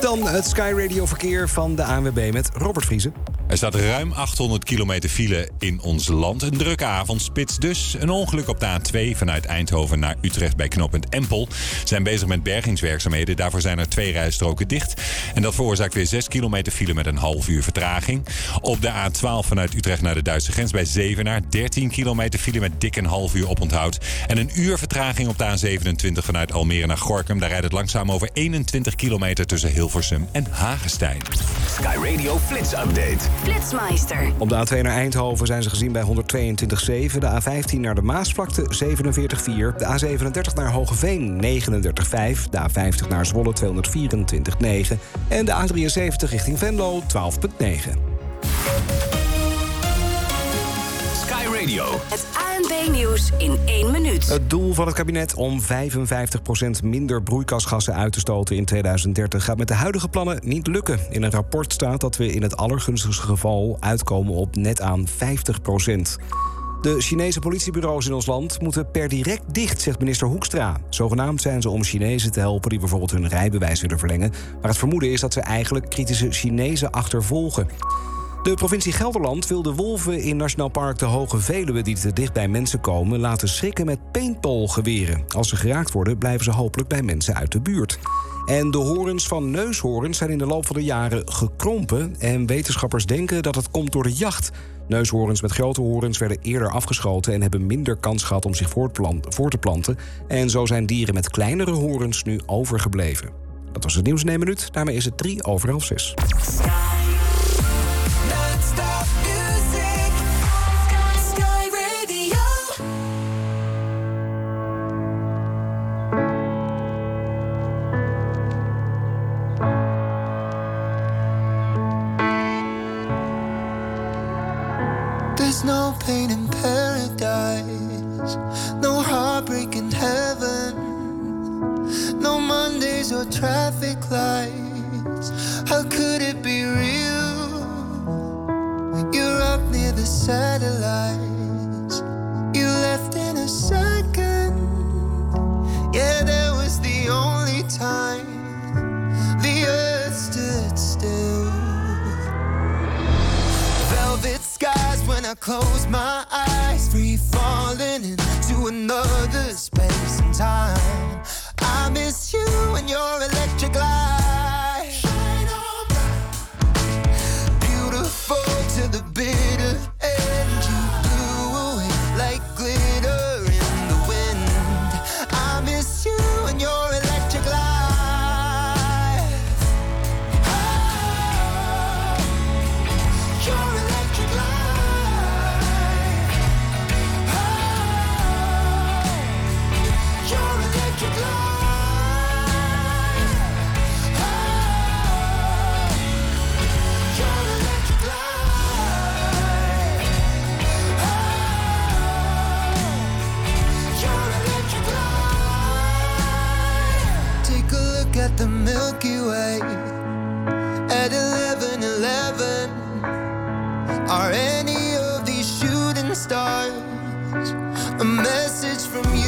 Dan het Sky Radio verkeer van de ANWB met Robert Vriezen. Er staat ruim 800 kilometer file in ons land. Een drukke avondspits dus. Een ongeluk op de A2 vanuit Eindhoven naar Utrecht bij knooppunt Empel. Zijn bezig met bergingswerkzaamheden. Daarvoor zijn er twee rijstroken dicht. En dat veroorzaakt weer 6 kilometer file met een half uur vertraging. Op de A12 vanuit Utrecht naar de Duitse grens bij Zevenaar. 13 kilometer file met dik een half uur oponthoud. En een uur vertraging op de A27 vanuit Almere naar Gorkum. Daar rijdt het langzaam over 21 kilometer tussen Hilversum en Hagestein. Sky Radio Flits Update. Flitsmeister. Op de A2 naar Eindhoven zijn ze gezien bij 122,7. De A15 naar de Maasvlakte 47,4. De A37 naar Hogeveen 39,5. De A50 naar Zwolle 224,9. En de A73 richting Venlo 12,9. Sky Radio. Het ANB-nieuws in één minuut. Het doel van het kabinet om 55% minder broeikasgassen uit te stoten in 2030 gaat met de huidige plannen niet lukken. In een rapport staat dat we in het allergunstigste geval uitkomen op net aan 50%. De Chinese politiebureaus in ons land moeten per direct dicht, zegt minister Hoekstra. Zogenaamd zijn ze om Chinezen te helpen die bijvoorbeeld hun rijbewijs willen verlengen. Maar het vermoeden is dat ze eigenlijk kritische Chinezen achtervolgen. De provincie Gelderland wil de wolven in Nationaal Park de Hoge Veluwe... die te dicht bij mensen komen, laten schrikken met paintballgeweren. Als ze geraakt worden, blijven ze hopelijk bij mensen uit de buurt. En de horens van neushoorns zijn in de loop van de jaren gekrompen... en wetenschappers denken dat het komt door de jacht... Neushoorns met grote horens werden eerder afgeschoten en hebben minder kans gehad om zich voor te planten. En zo zijn dieren met kleinere horens nu overgebleven. Dat was het nieuws in 1 minuut. Daarmee is het 3 over half 6. Traffic lights. How could it be real? You're up near the satellites, you left in a second. Yeah, that was the only time the earth stood still. Velvet skies when I close my eyes, free falling into another space and time. I miss you and your electric light. Milky Way at 11 11. Are any of these shooting stars a message from you?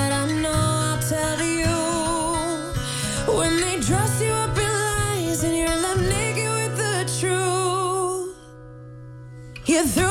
Dress you up in lies and you're left naked with the truth, you throw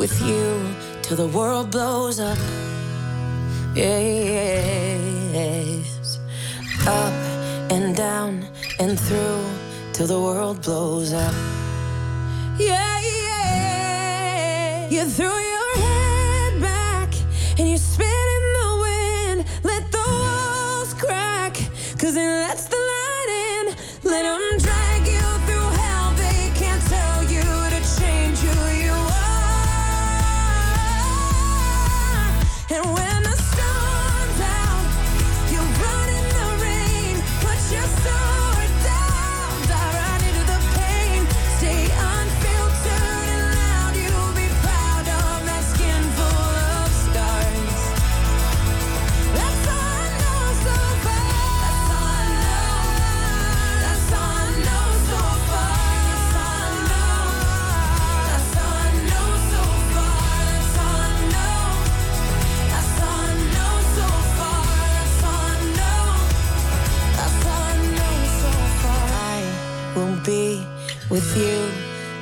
with you till the world blows up. Yes. Up and down and through till the world blows up. Yeah, yeah. You throw your head back and you spin in the wind. Let the walls crack, cause it lets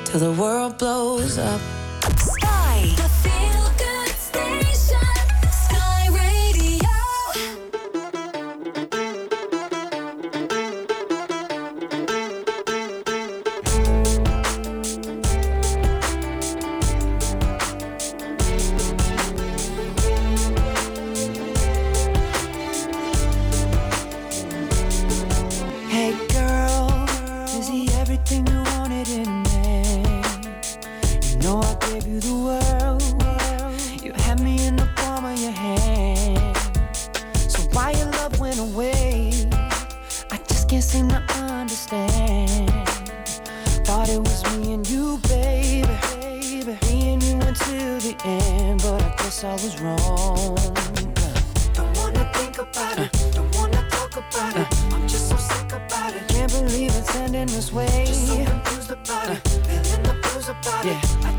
till the world blows up. Guess I was wrong. Don't wanna think about it. Don't wanna talk about it. I'm just so sick about it. Can't believe it's ending this way. Just so confused about it. Feeling the blues about it. I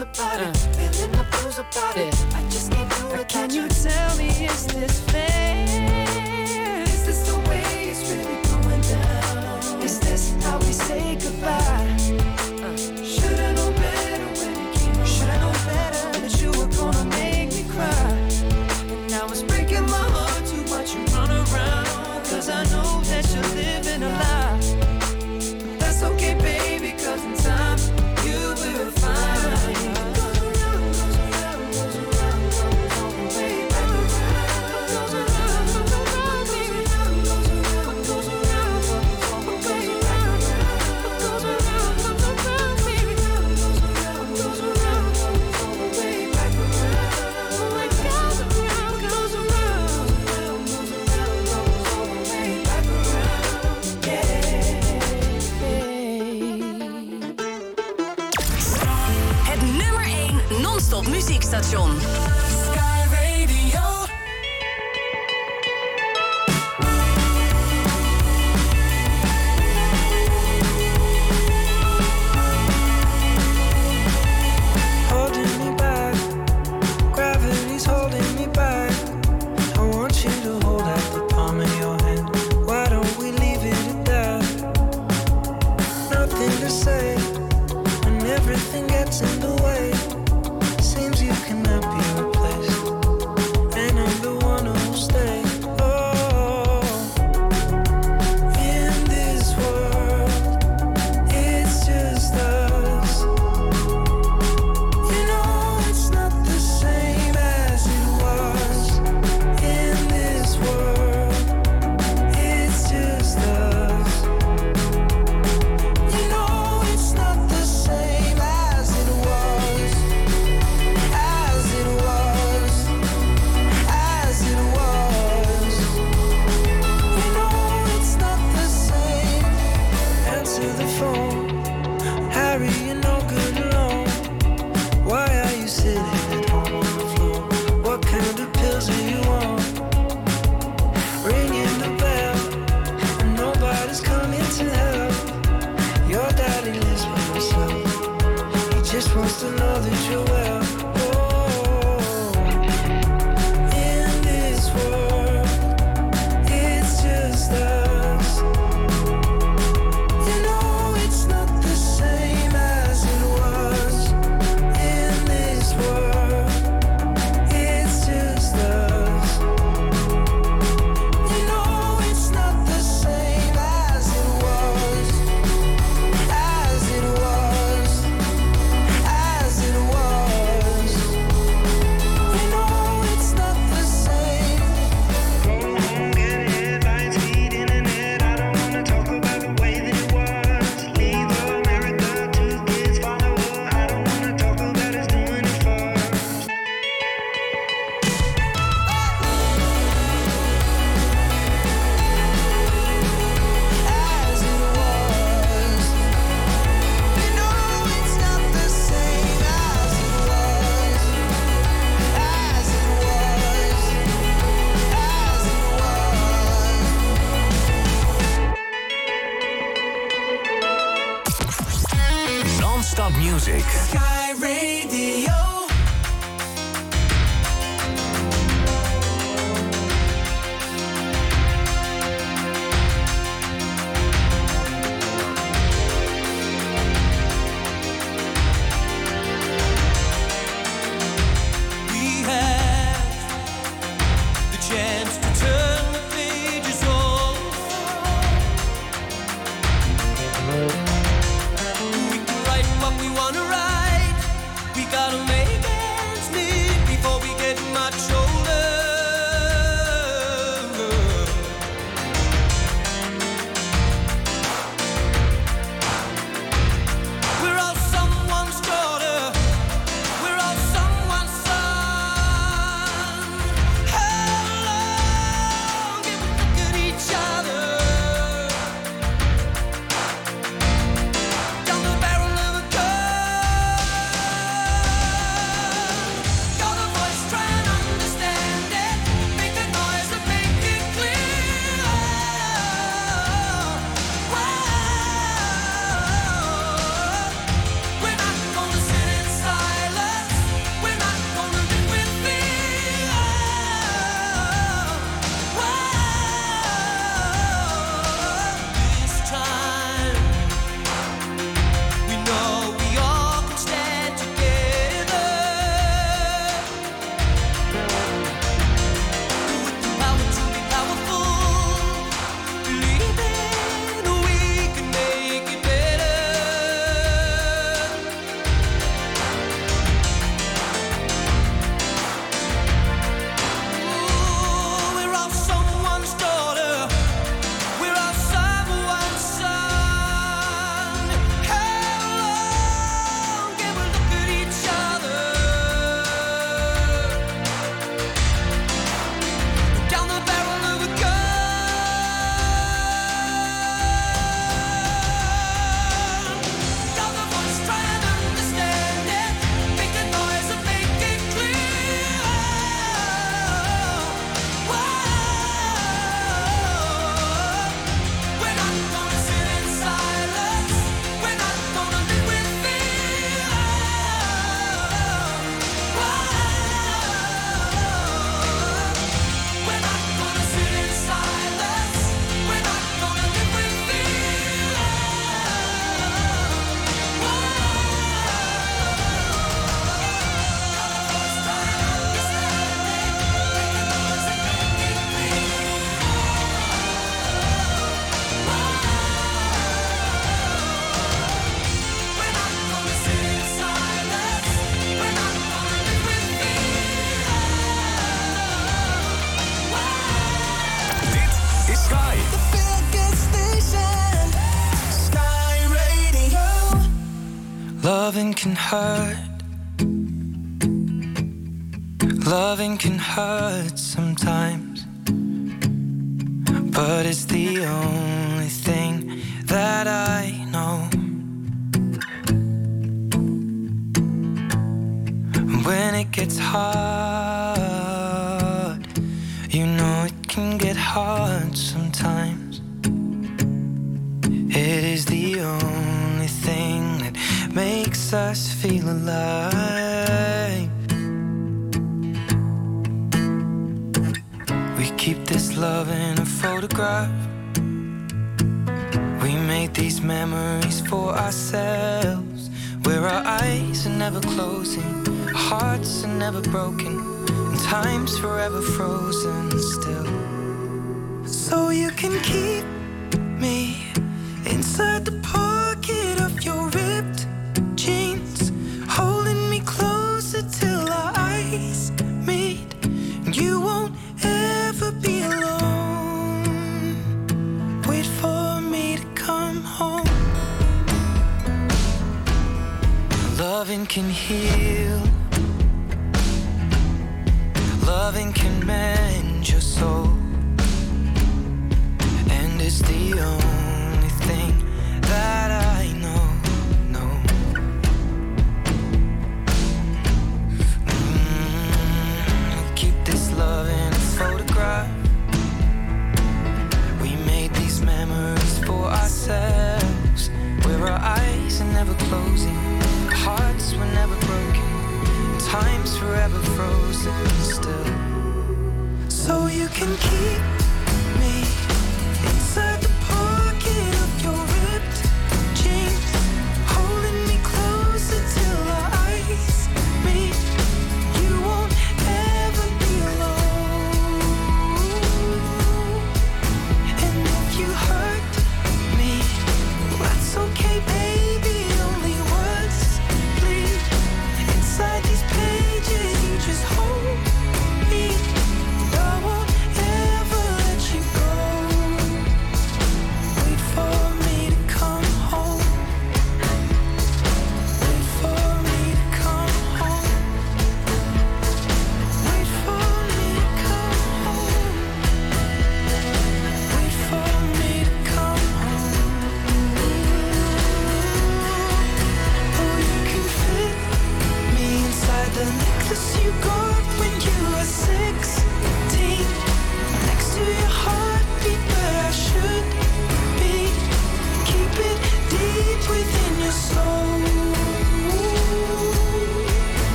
it. Uh. Feeling the blues about it. I just can't do it. Can you tell me, is this fair? her.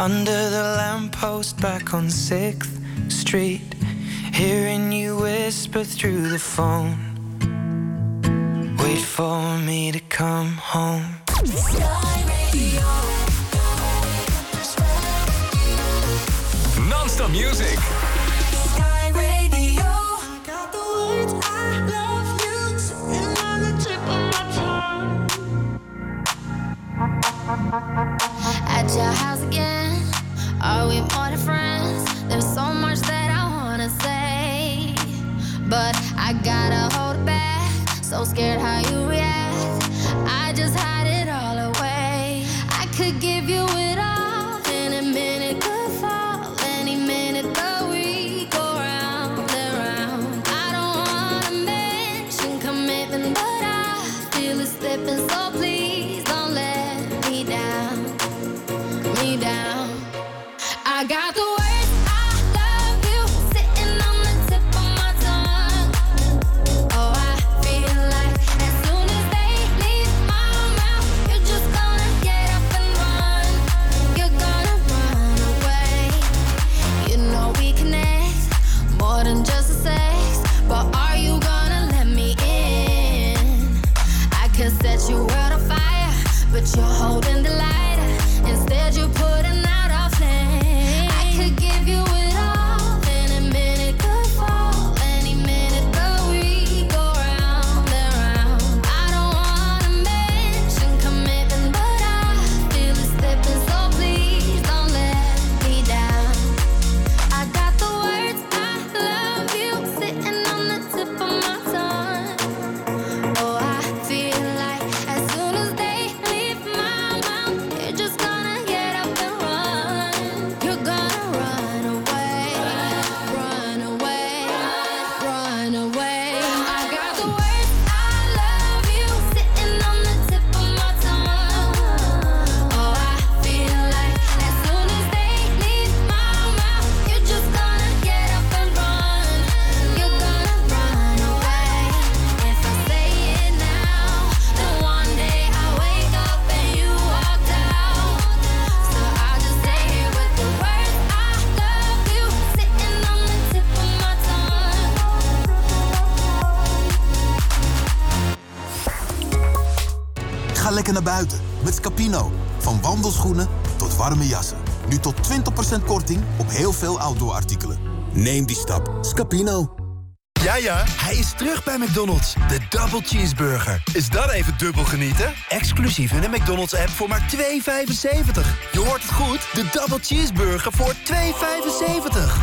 Under the lamppost back on 6th Street, hearing you whisper through the phone. Wait for me to come home. Nonstop music. At your house again. Are we more than friends? There's so much that I wanna say, but I gotta hold back. So scared how you react. I just hide it all away. I could give you it all. 20% korting op heel veel outdoor artikelen. Neem die stap. Scapino. Ja, ja, hij is terug bij McDonald's. De Double Cheeseburger. Is dat even dubbel genieten? Exclusief in de McDonald's-app voor maar 2,75. Je hoort het goed, de Double Cheeseburger voor 2,75.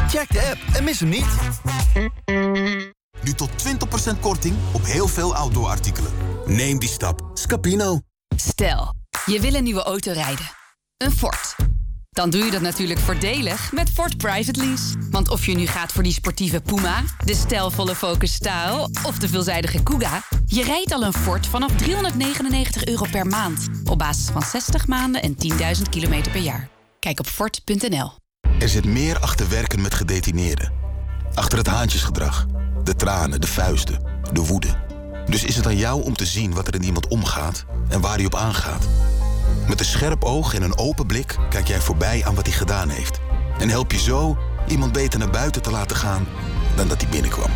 Check de app en mis hem niet. Nu tot 20% korting op heel veel outdoor artikelen. Neem die stap. Scapino. Stel, je wil een nieuwe auto rijden. Een Ford. Dan doe je dat natuurlijk voordelig met Ford Private Lease. Want of je nu gaat voor die sportieve Puma, de stijlvolle Focus Style of de veelzijdige Kuga... je rijdt al een Ford vanaf 399 euro per maand. Op basis van 60 maanden en 10.000 kilometer per jaar. Kijk op Ford.nl. Er zit meer achter werken met gedetineerden. Achter het haantjesgedrag. De tranen, de vuisten, de woede. Dus is het aan jou om te zien wat er in iemand omgaat en waar hij op aangaat. Met een scherp oog en een open blik kijk jij voorbij aan wat hij gedaan heeft. En help je zo iemand beter naar buiten te laten gaan dan dat hij binnenkwam.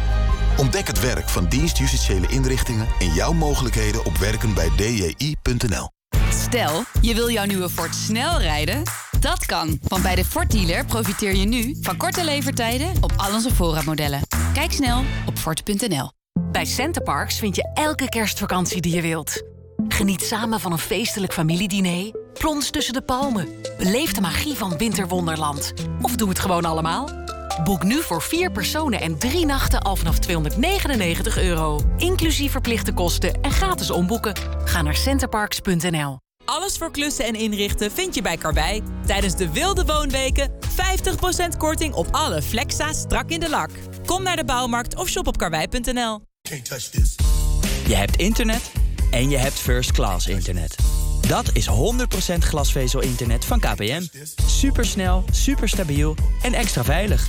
Ontdek het werk van dienstjustitiële inrichtingen en jouw mogelijkheden op werken bij dji.nl. Stel, je wil jouw nieuwe Ford snel rijden? Dat kan, want bij de Ford dealer profiteer je nu van korte levertijden op al onze voorraadmodellen. Kijk snel op Ford.nl. Bij Centerparks vind je elke kerstvakantie die je wilt. Geniet samen van een feestelijk familiediner, plons tussen de palmen, beleef de magie van Winterwonderland. Of doe het gewoon allemaal. Boek nu voor vier personen en drie nachten al vanaf 299 euro. Inclusief verplichte kosten en gratis omboeken. Ga naar centerparks.nl. Alles voor klussen en inrichten vind je bij Karwei. Tijdens de wilde woonweken 50% korting op alle Flexa strak in de lak. Kom naar de bouwmarkt of shop op karwei.nl. Je hebt internet en je hebt first class internet. Dat is 100% glasvezel-internet van KPN. Supersnel, superstabiel en extra veilig.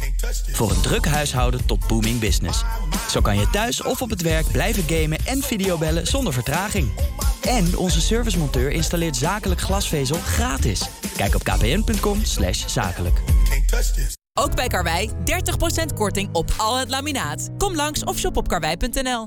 Voor een druk huishouden tot booming business. Zo kan je thuis of op het werk blijven gamen en videobellen zonder vertraging. En onze servicemonteur installeert zakelijk glasvezel gratis. Kijk op kpn.com zakelijk. Ook bij Karwei 30% korting op al het laminaat. Kom langs of shop op karwei.nl.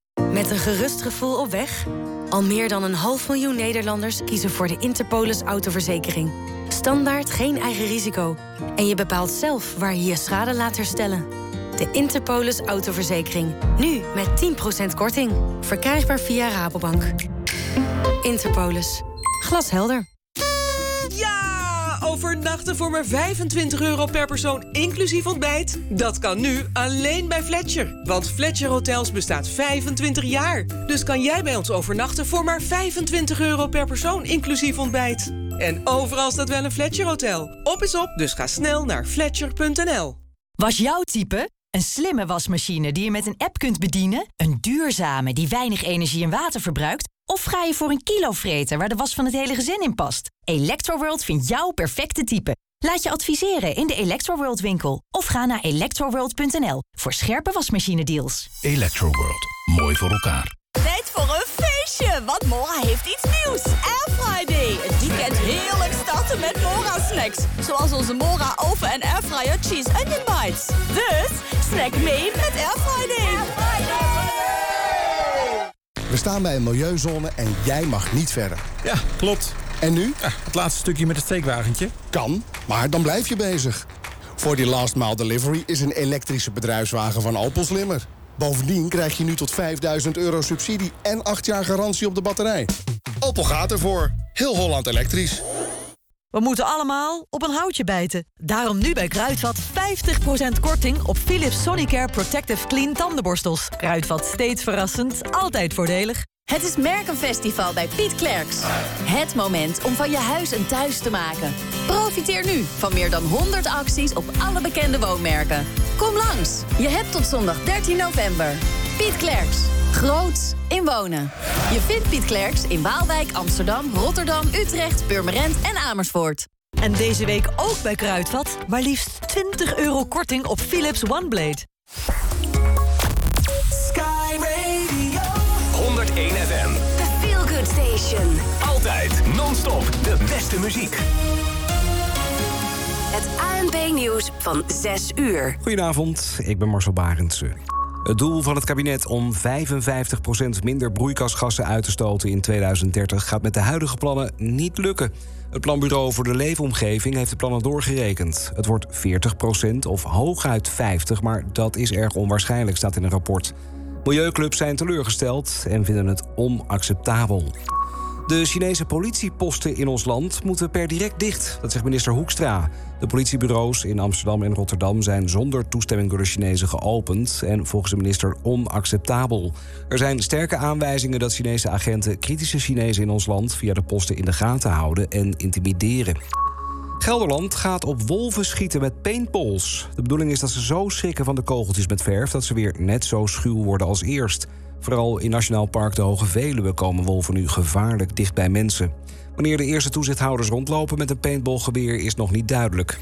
Met een gerust gevoel op weg? Al meer dan een half miljoen Nederlanders kiezen voor de Interpolis autoverzekering. Standaard geen eigen risico. En je bepaalt zelf waar je je schade laat herstellen. De Interpolis autoverzekering. Nu met 10% korting. Verkrijgbaar via Rabobank. Interpolis. Glashelder. Overnachten voor maar 25 euro per persoon, inclusief ontbijt? Dat kan nu alleen bij Fletcher. Want Fletcher Hotels bestaat 25 jaar. Dus kan jij bij ons overnachten voor maar 25 euro per persoon, inclusief ontbijt. En overal staat wel een Fletcher Hotel. Op is op, dus ga snel naar fletcher.nl. Was jouw type? Een slimme wasmachine die je met een app kunt bedienen? Een duurzame die weinig energie en water verbruikt? Of ga je voor een kilovreter waar de was van het hele gezin in past? Electroworld vindt jouw perfecte type. Laat je adviseren in de Electroworld winkel. Of ga naar electroworld.nl voor scherpe wasmachine-deals. Electroworld. Mooi voor elkaar. Tijd voor een feestje, want Mora heeft iets nieuws. Air Friday. Het weekend heerlijk starten met Mora snacks. Zoals onze Mora oven en airfryer cheese onion bites. Dus snack mee met Air Friday. We staan bij een milieuzone en jij mag niet verder. Ja, klopt. En nu? het laatste stukje met het steekwagentje. Kan, maar dan blijf je bezig. Voor die last mile delivery is een elektrische bedrijfswagen van Opel slimmer. Bovendien krijg je nu tot 5000 euro subsidie en 8 jaar garantie op de batterij. Opel gaat ervoor. Heel Holland elektrisch. We moeten allemaal op een houtje bijten. Daarom nu bij Kruidvat 50% korting op Philips Sonicare Protective Clean tandenborstels. Kruidvat steeds verrassend, altijd voordelig. Het is Merkenfestival bij Piet Klerks. Het moment om van je huis een thuis te maken. Profiteer nu van meer dan 100 acties op alle bekende woonmerken. Kom langs. Je hebt tot zondag 13 november. Piet Klerks. Groot in wonen. Je vindt Piet Klerks in Waalwijk, Amsterdam, Rotterdam, Utrecht, Purmerend en Amersfoort. En deze week ook bij Kruidvat. Maar liefst 20 euro korting op Philips OneBlade. Sky Radio. 101 FM. The Feel Good Station. Altijd non-stop de beste muziek. Het ANP-nieuws van 6 uur. Goedenavond, ik ben Marcel Barendse. Het doel van het kabinet om 55% minder broeikasgassen uit te stoten in 2030 gaat met de huidige plannen niet lukken. Het Planbureau voor de Leefomgeving heeft de plannen doorgerekend. Het wordt 40% of hooguit 50%, maar dat is erg onwaarschijnlijk, staat in een rapport. Milieuclubs zijn teleurgesteld en vinden het onacceptabel. De Chinese politieposten in ons land moeten per direct dicht, dat zegt minister Hoekstra. De politiebureaus in Amsterdam en Rotterdam zijn zonder toestemming door de Chinezen geopend en volgens de minister onacceptabel. Er zijn sterke aanwijzingen dat Chinese agenten kritische Chinezen in ons land via de posten in de gaten houden en intimideren. Gelderland gaat op wolven schieten met paintballs. De bedoeling is dat ze zo schrikken van de kogeltjes met verf dat ze weer net zo schuw worden als eerst. Vooral in Nationaal Park de Hoge Veluwe komen wolven nu gevaarlijk dicht bij mensen. Wanneer de eerste toezichthouders rondlopen met een paintballgeweer is nog niet duidelijk.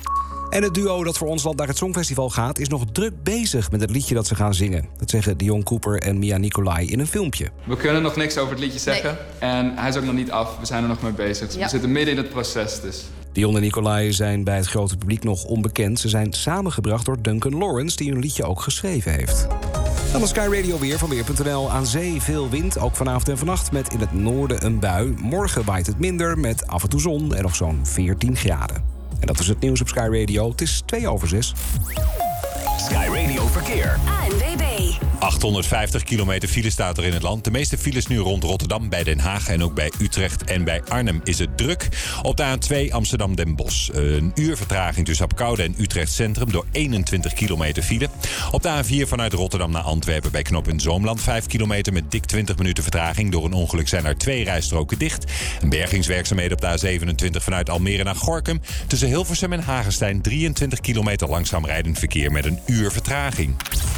En het duo dat voor ons land naar het Songfestival gaat... is nog druk bezig met het liedje dat ze gaan zingen. Dat zeggen Dion Cooper en Mia Nicolai in een filmpje. We kunnen nog niks over het liedje zeggen. En hij is ook nog niet af. We zijn er nog mee bezig. Ja. We zitten midden in het proces dus. Dion en Nicolai zijn bij het grote publiek nog onbekend. Ze zijn samengebracht door Duncan Lawrence... die hun liedje ook geschreven heeft. Dan de Sky Radio weer van Weer.nl. Aan zee veel wind, ook vanavond en vannacht... met in het noorden een bui. Morgen waait het minder, met af en toe zon en nog zo'n 14 graden. En dat is het nieuws op Sky Radio. Het is 2 over 6. Sky Radio Verkeer. ANWB. 850 kilometer file staat er in het land. De meeste files nu rond Rotterdam, bij Den Haag en ook bij Utrecht en bij Arnhem is het druk. Op de A2 Amsterdam-Den Bosch. Een uur vertraging tussen Apkoude en Utrecht Centrum door 21 kilometer file. Op de A4 vanuit Rotterdam naar Antwerpen bij Knop in Zoomland. 5 kilometer met dik 20 minuten vertraging. Door een ongeluk zijn er twee rijstroken dicht. Een bergingswerkzaamheden op de A27 vanuit Almere naar Gorkum. Tussen Hilversum en Hagestein 23 kilometer langzaam rijdend verkeer met een uur vertraging.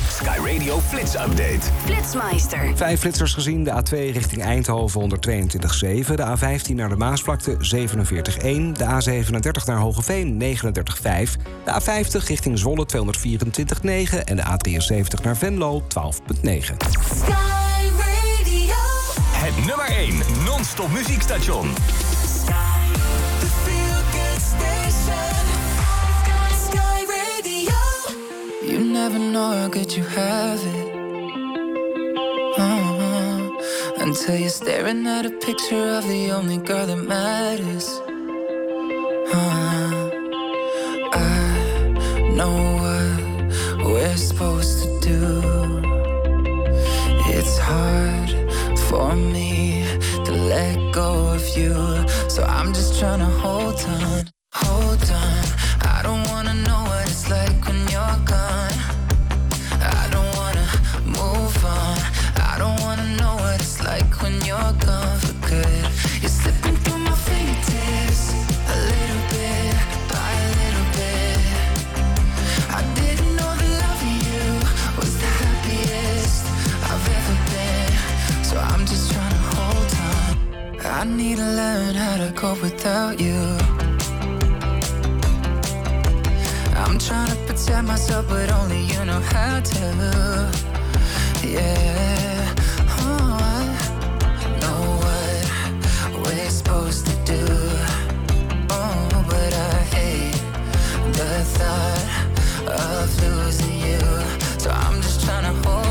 Sky Radio Flits Update. Flitsmeister. Vijf flitsers gezien. De A2 richting Eindhoven 122,7. De A15 naar de Maasvlakte 47,1. De A37 naar Hogeveen 39,5. De A50 richting Zwolle 224,9. En de A73 naar Venlo 12,9. Sky Radio. Het nummer 1 non-stop muziekstation. The Feel Good Station. Sky Radio. You never know how good you have it. Uh-huh. Until you're staring at a picture of the only girl that matters. Uh-huh. I know what we're supposed to do. It's hard for me to let go of you. So I'm just trying to hold on, need to learn how to cope without you. I'm trying to protect myself, but only you know how to. Yeah. Oh, I know what we're supposed to do. Oh, but I hate the thought of losing you. So I'm just trying to hold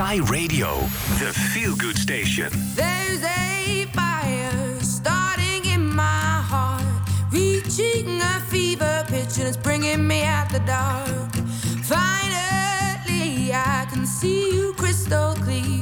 Sky Radio, the feel good station. There's a fire starting in my heart, reaching a fever pitch, and it's bringing me out the dark. Finally, I can see you crystal clear.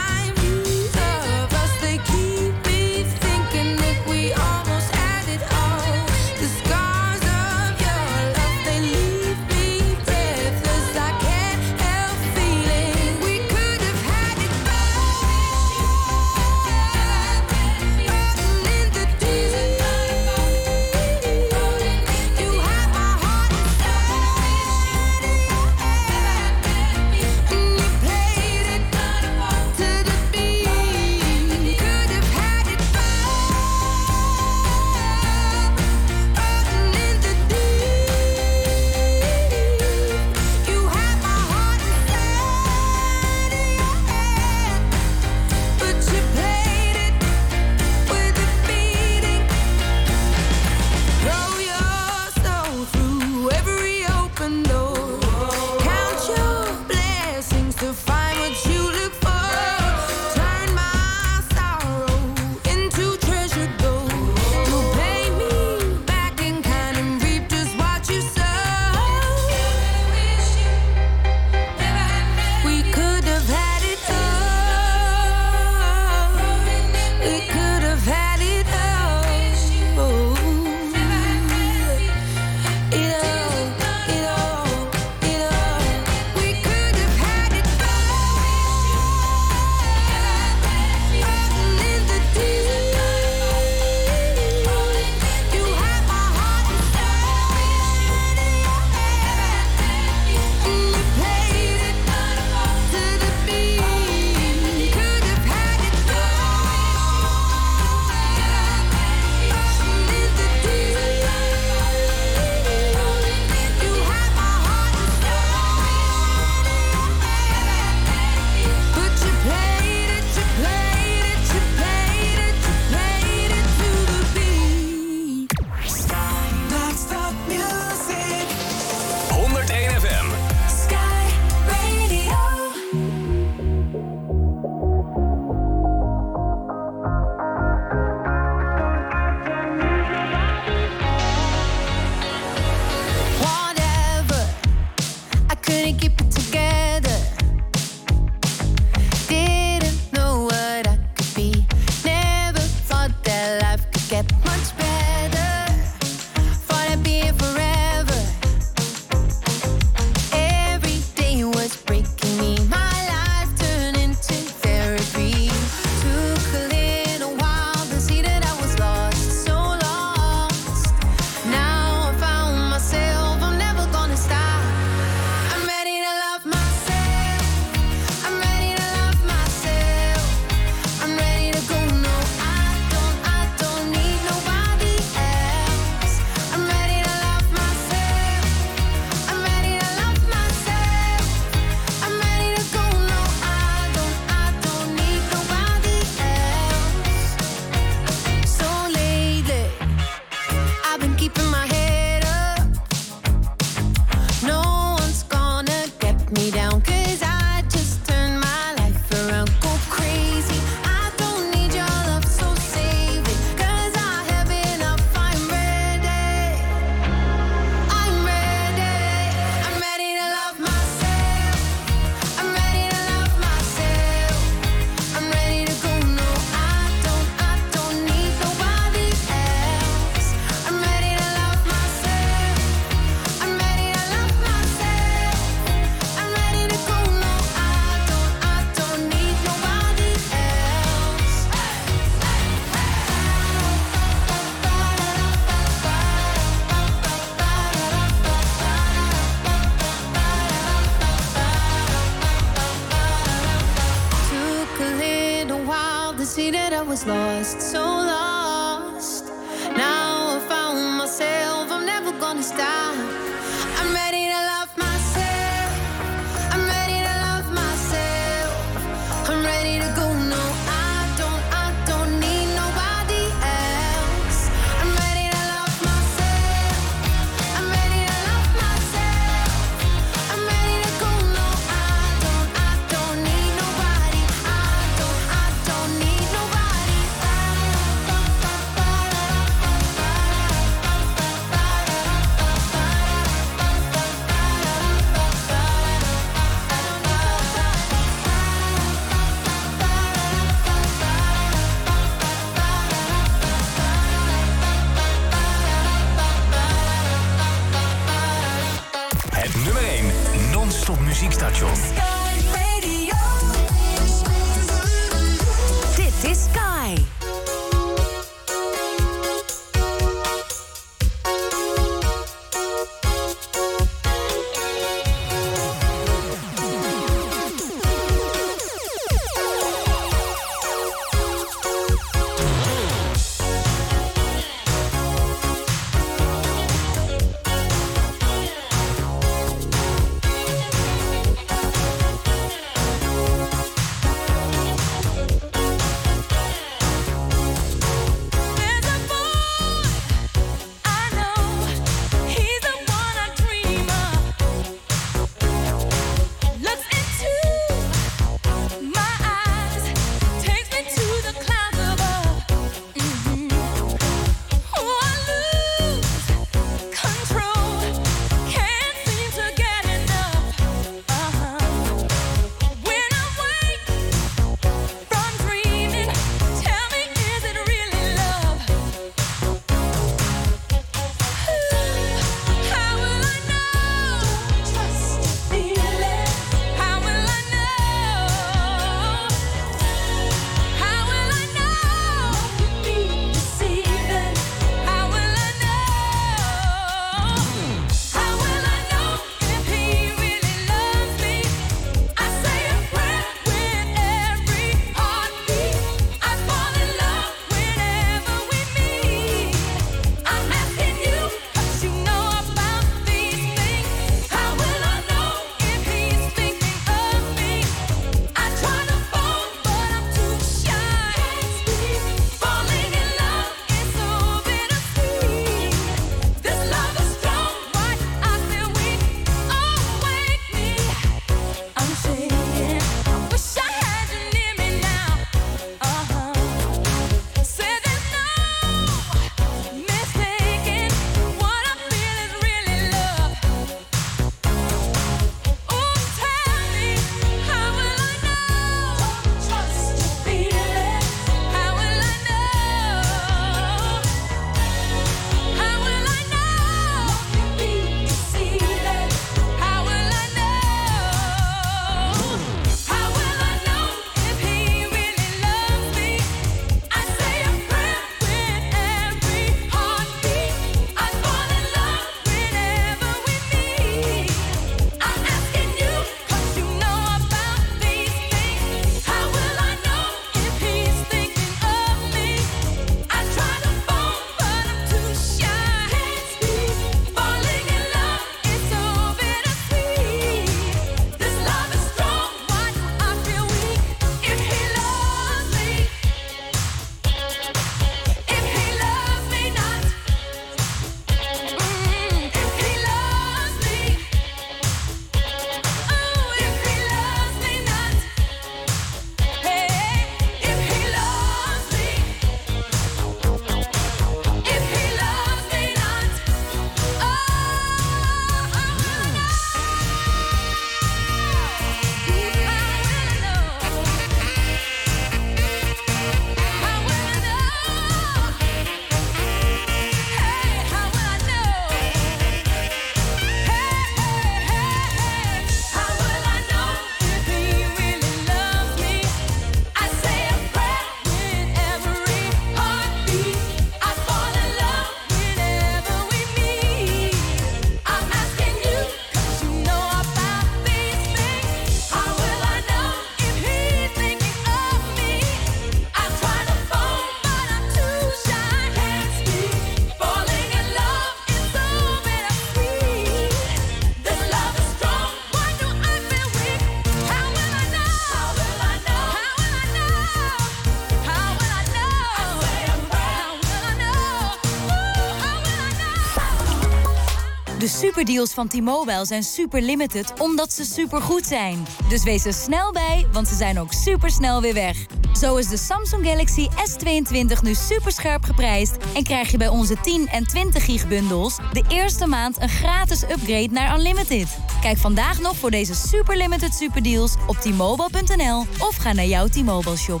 Superdeals van T-Mobile zijn super limited omdat ze super goed zijn. Dus wees er snel bij, want ze zijn ook super snel weer weg. Zo is de Samsung Galaxy S22 nu super scherp geprijsd en krijg je bij onze 10 en 20 gig bundels de eerste maand een gratis upgrade naar Unlimited. Kijk vandaag nog voor deze super limited superdeals op t-mobile.nl of ga naar jouw T-Mobile shop.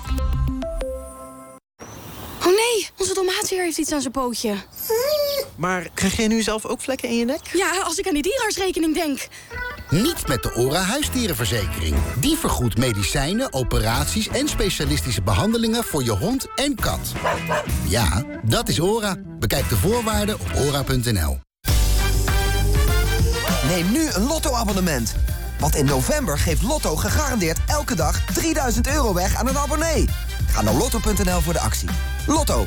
Oh nee, onze tomaatjeer heeft iets aan zijn pootje. Maar krijg jij nu zelf ook vlekken in je nek? Ja, als ik aan die dierenartsrekening denk. Niet met de ORA huisdierenverzekering. Die vergoedt medicijnen, operaties en specialistische behandelingen voor je hond en kat. Ja, dat is ORA. Bekijk de voorwaarden op ora.nl. Neem nu een Lotto-abonnement. Want in november geeft Lotto gegarandeerd elke dag 3000 euro weg aan een abonnee. Ga naar lotto.nl voor de actie. Lotto,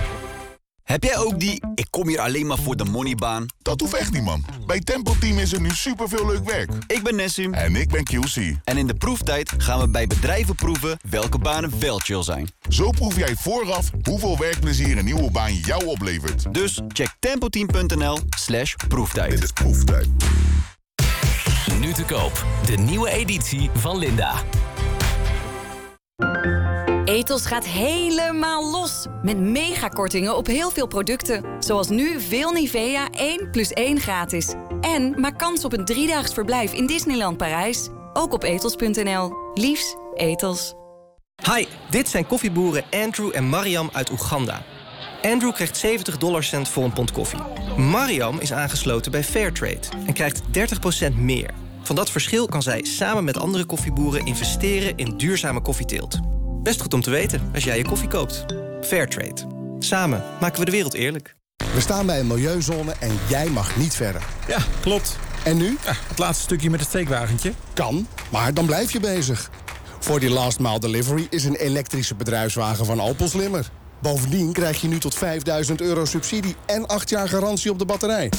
Heb jij ook die ik kom hier alleen maar voor de moneybaan? Dat hoeft echt niet, man. Bij Tempo Team is er nu superveel leuk werk. Ik ben Nessim. En ik ben QC. En in de proeftijd gaan we bij bedrijven proeven welke banen wel chill zijn. Zo proef jij vooraf hoeveel werkplezier een nieuwe baan jou oplevert. Dus check tempoteam.nl slash proeftijd. Dit is proeftijd. Nu te koop. De nieuwe editie van Linda. Ethos gaat helemaal los. Met megakortingen op heel veel producten. Zoals nu veel Nivea 1 plus 1 gratis. En maak kans op een driedaags verblijf in Disneyland Parijs. Ook op ethos.nl. Liefs, Ethos. Hi, dit zijn koffieboeren Andrew en Mariam uit Oeganda. Andrew krijgt 70 dollarcent voor een pond koffie. Mariam is aangesloten bij Fairtrade en krijgt 30% meer. Van dat verschil kan zij samen met andere koffieboeren investeren in duurzame koffieteelt. Best goed om te weten als jij je koffie koopt. Fairtrade. Samen maken we de wereld eerlijk. We staan bij een milieuzone en jij mag niet verder. Ja, klopt. En nu? het laatste stukje met het steekwagentje. Kan, maar dan blijf je bezig. Voor die last mile delivery is een elektrische bedrijfswagen van Opel slimmer. Bovendien krijg je nu tot 5000 euro subsidie en 8 jaar garantie op de batterij.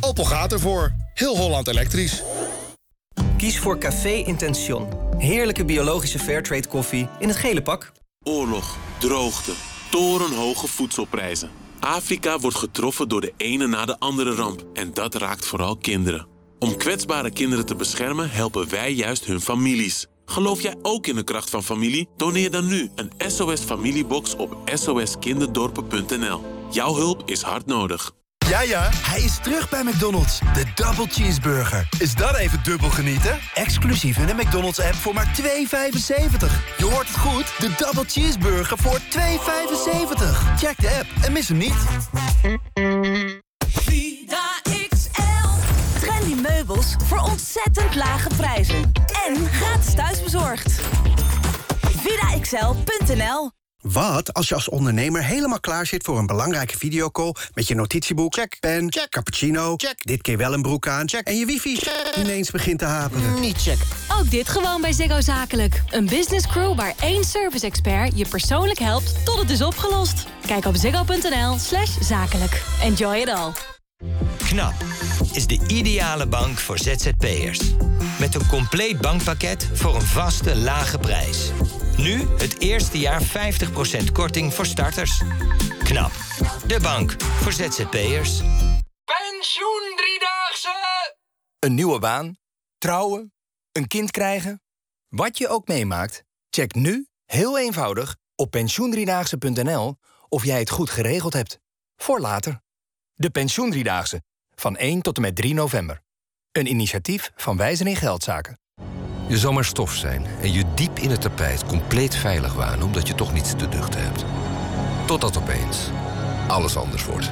Opel gaat ervoor. Heel Holland elektrisch. Kies voor Café Intention. Heerlijke biologische Fairtrade koffie in het gele pak. Oorlog, droogte, torenhoge voedselprijzen. Afrika wordt getroffen door de ene na de andere ramp. En dat raakt vooral kinderen. Om kwetsbare kinderen te beschermen helpen wij juist hun families. Geloof jij ook in de kracht van familie? Doneer dan nu een SOS Familiebox op soskinderdorpen.nl. Jouw hulp is hard nodig. Ja, ja, hij is terug bij McDonald's. De Double Cheeseburger. Is dat even dubbel genieten? Exclusief in de McDonald's-app voor maar 2,75. Je hoort het goed. De Double Cheeseburger voor 2,75. Check de app en mis hem niet. Vida XL. Trendy meubels voor ontzettend lage prijzen. En gratis thuisbezorgd. VidaXL.nl Wat als je als ondernemer helemaal klaar zit voor een belangrijke videocall... met je notitieboek, check, pen, check, cappuccino, check, dit keer wel een broek aan... check, en je wifi ineens begint te haperen? Niet check. Ook dit gewoon bij Ziggo Zakelijk. Een business crew waar één service expert je persoonlijk helpt tot het is opgelost. Kijk op ziggo.nl slash zakelijk. Enjoy it all. KNAP is de ideale bank voor ZZP'ers. Met een compleet bankpakket voor een vaste, lage prijs. Nu het eerste jaar 50% korting voor starters. KNAP, de bank voor ZZP'ers. Pensioen Driedaagse! Een nieuwe baan, trouwen, een kind krijgen. Wat je ook meemaakt, check nu, heel eenvoudig, op pensioendriedaagse.nl of jij het goed geregeld hebt. Voor later. De Pensioendriedaagse, van 1 tot en met 3 november. Een initiatief van Wijzen in Geldzaken. Je zal maar stof zijn en je diep in het tapijt compleet veilig wanen... omdat je toch niets te duchten hebt. Totdat opeens alles anders wordt.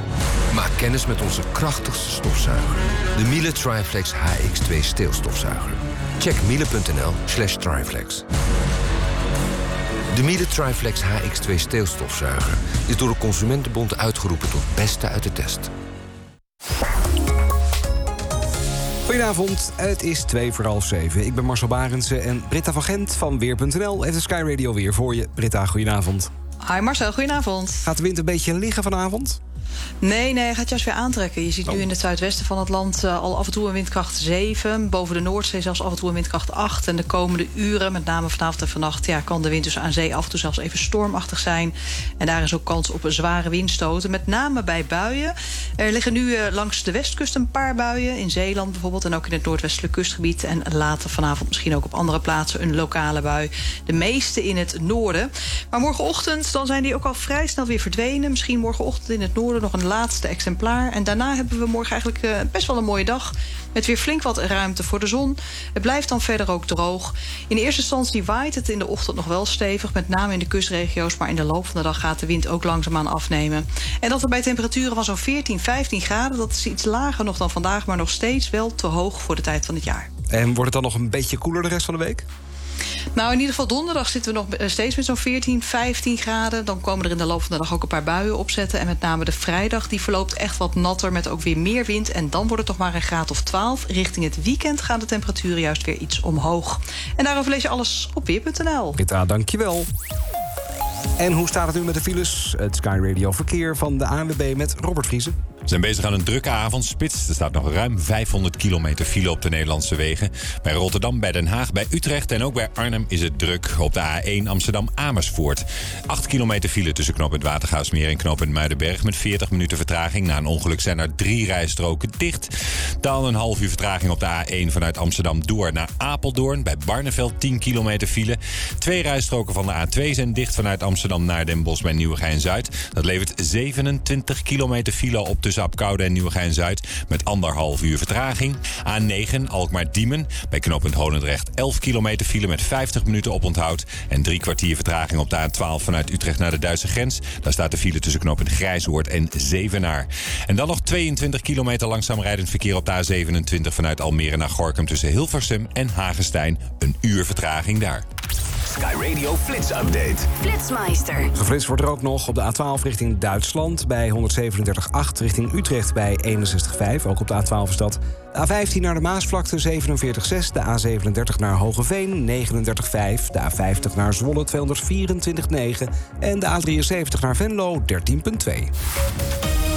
Maak kennis met onze krachtigste stofzuiger. De Miele Triflex HX2 steelstofzuiger. Check miele.nl slash triflex. De Miele Triflex HX2 steelstofzuiger is door de Consumentenbond uitgeroepen tot beste uit de test. Goedenavond, het is twee voor half zeven. Ik ben Marcel Barendse en Britta van Gent van Weer.nl heeft de Sky Radio weer voor je. Britta, goedenavond. Hi Marcel, goedenavond. Gaat de wind een beetje liggen vanavond? Nee, nee, hij gaat juist weer aantrekken. Je ziet nu in het zuidwesten van het land uh, al af en toe een windkracht 7. Boven de Noordzee zelfs af en toe een windkracht 8. En de komende uren, met name vanavond en vannacht... Ja, kan de wind dus aan zee af en toe zelfs even stormachtig zijn. En daar is ook kans op een zware windstoten. Met name bij buien. Er liggen nu uh, langs de westkust een paar buien. In Zeeland bijvoorbeeld en ook in het noordwestelijk kustgebied. En later vanavond misschien ook op andere plaatsen een lokale bui. De meeste in het noorden. Maar morgenochtend dan zijn die ook al vrij snel weer verdwenen. Misschien morgenochtend in het noorden nog een laatste exemplaar. En daarna hebben we morgen eigenlijk uh, best wel een mooie dag. Met weer flink wat ruimte voor de zon. Het blijft dan verder ook droog. In eerste instantie waait het in de ochtend nog wel stevig. Met name in de kustregio's. Maar in de loop van de dag gaat de wind ook langzaamaan afnemen. En dat er bij temperaturen van zo'n 14, 15 graden. Dat is iets lager nog dan vandaag. Maar nog steeds wel te hoog voor de tijd van het jaar. En wordt het dan nog een beetje koeler de rest van de week? Nou, in ieder geval donderdag zitten we nog steeds met zo'n 14, 15 graden. Dan komen er in de loop van de dag ook een paar buien opzetten. En met name de vrijdag, die verloopt echt wat natter met ook weer meer wind. En dan wordt het toch maar een graad of 12. Richting het weekend gaan de temperaturen juist weer iets omhoog. En daarover lees je alles op weer.nl. Rita, dankjewel. En hoe staat het nu met de files? Het Sky Radio verkeer van de ANWB met Robert Vriezen. We zijn bezig aan een drukke avondspits. Er staat nog ruim 500 kilometer file op de Nederlandse wegen. Bij Rotterdam, bij Den Haag, bij Utrecht en ook bij Arnhem is het druk. Op de A1 Amsterdam-Amersfoort. 8 kilometer file tussen knooppunt Watergaasmeer en knooppunt Muidenberg... met 40 minuten vertraging. Na een ongeluk zijn er drie rijstroken dicht. Dan een half uur vertraging op de A1 vanuit Amsterdam door naar Apeldoorn. Bij Barneveld 10 kilometer file. Twee rijstroken van de A2 zijn dicht vanuit Amsterdam naar Den Bosch bij Nieuwegein-Zuid. Dat levert 27 kilometer file op tussen Apkoude en Nieuwegein-Zuid... met anderhalf uur vertraging. A9 Alkmaar-Diemen bij knooppunt Holendrecht 11 kilometer file met 50 minuten oponthoud... en drie kwartier vertraging op de A12 vanuit Utrecht naar de Duitse grens. Daar staat de file tussen knooppunt Grijshoort en Zevenaar. En dan nog 22 kilometer langzaam rijdend verkeer op de A27... vanuit Almere naar Gorkum tussen Hilversum en Hagestein. Een uur vertraging daar. Sky Radio Flits Update. Flitsmeister. Geflitst wordt er ook nog op de A12 richting Duitsland... bij 137,8 richting Utrecht bij 61,5. Ook op de A12 is dat. De A15 naar de Maasvlakte 47,6. De A37 naar Hogeveen 39,5. De A50 naar Zwolle 224,9. En de A73 naar Venlo 13,2.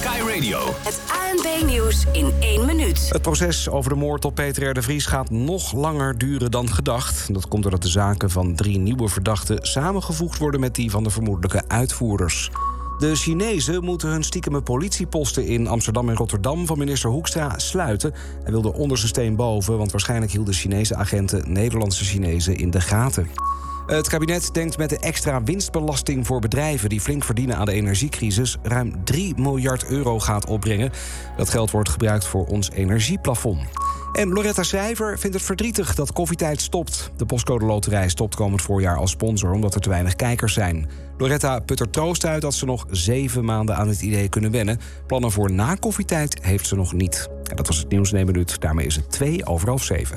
Sky Radio. Het ANB-nieuws in één minuut. Het proces over de moord op Peter R. de Vries gaat nog langer duren dan gedacht. Dat komt doordat de zaken van drie nieuwe verdachten samengevoegd worden met die van de vermoedelijke uitvoerders. De Chinezen moeten hun stiekeme politieposten in Amsterdam en Rotterdam van minister Hoekstra sluiten. Hij wilde onderste steen boven, want waarschijnlijk hielden Chinese agenten Nederlandse Chinezen in de gaten. Het kabinet denkt met de extra winstbelasting voor bedrijven die flink verdienen aan de energiecrisis ruim 3 miljard euro gaat opbrengen. Dat geld wordt gebruikt voor ons energieplafond. En Loretta Schrijver vindt het verdrietig dat koffietijd stopt. De Postcode Loterij stopt komend voorjaar als sponsor omdat er te weinig kijkers zijn. Loretta put er troost uit dat ze nog zeven maanden aan het idee kunnen wennen. Plannen voor na koffietijd heeft ze nog niet. En dat was het nieuws in Daarmee is het 2 over half 7.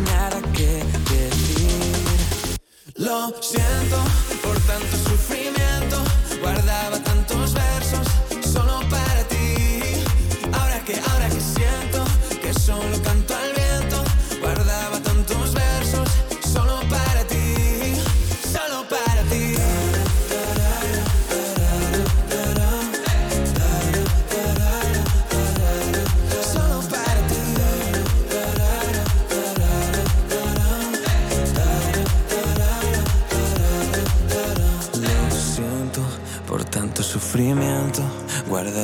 Siento por tanto sufrimiento.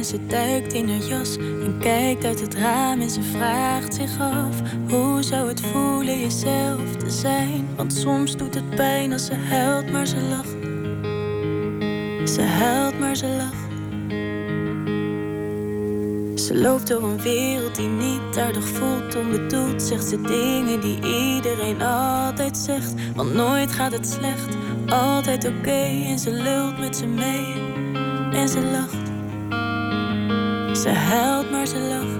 en ze duikt in haar jas en kijkt uit het raam en ze vraagt zich af hoe zou het voelen jezelf te zijn? Want soms doet het pijn als ze huilt, maar ze lacht. Ze huilt, maar ze lacht. Ze loopt door een wereld die niet aardig voelt, onbedoeld zegt ze dingen die iedereen altijd zegt. Want nooit gaat het slecht, altijd oké en ze lult met ze mee en ze lacht. Ze huilt, maar ze lacht.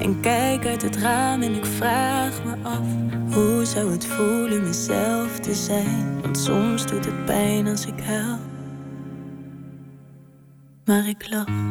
en kijk uit het raam en ik vraag me af Hoe zou het voelen mezelf te zijn? Want soms doet het pijn als ik huil Maar ik lach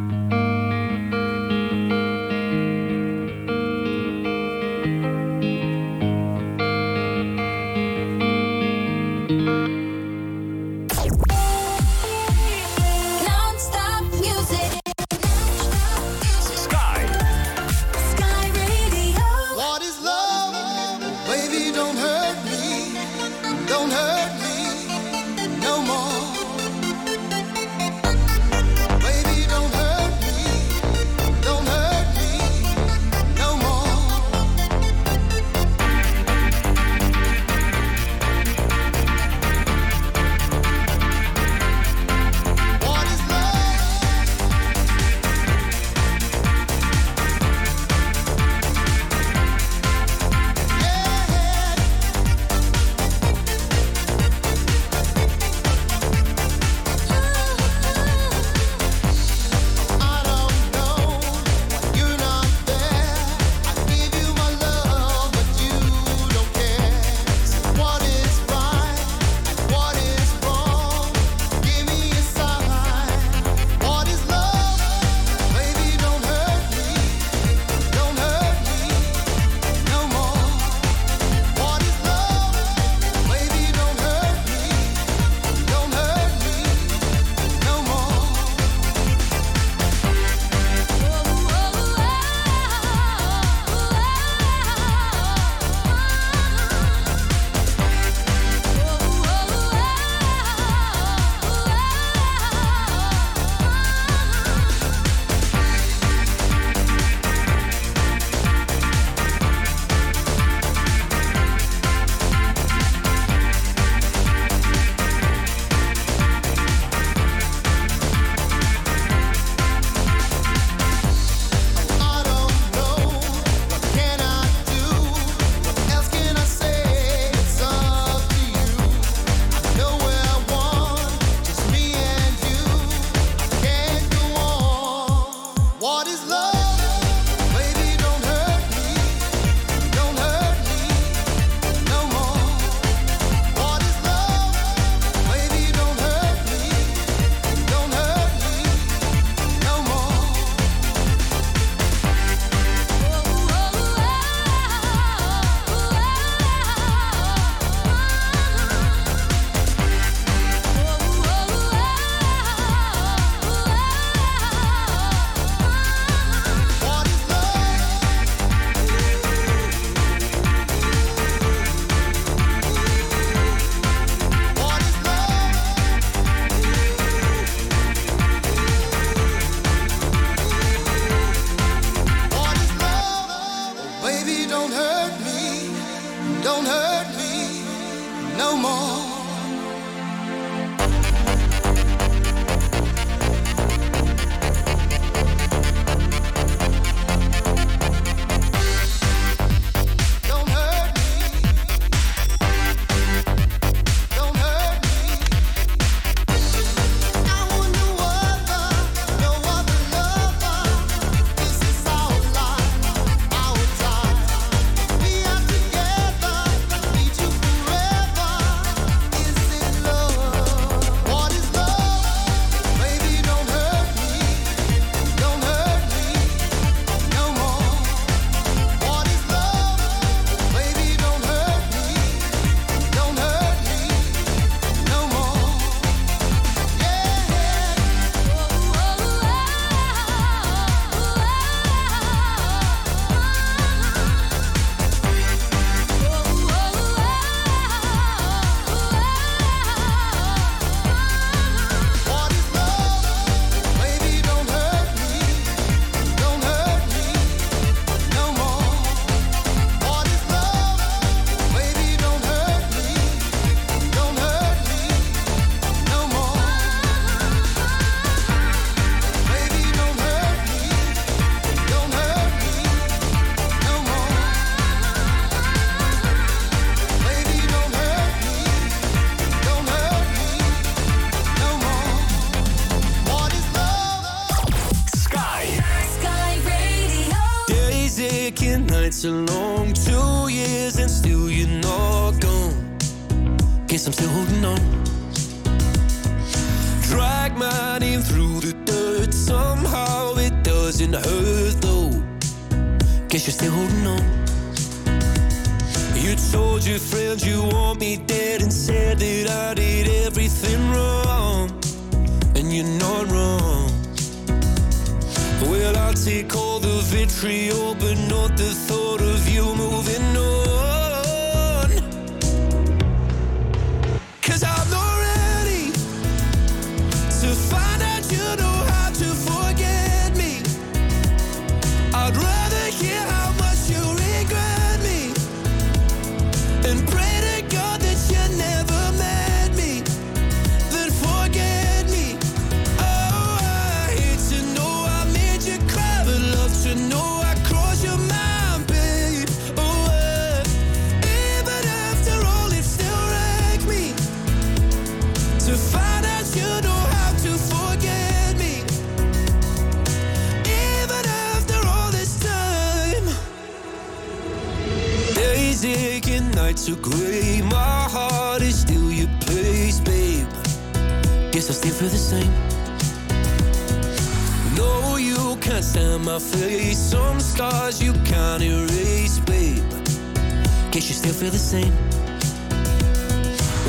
the same.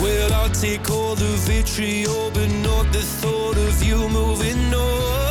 Well, I'll take all the vitriol, but not the thought of you moving on.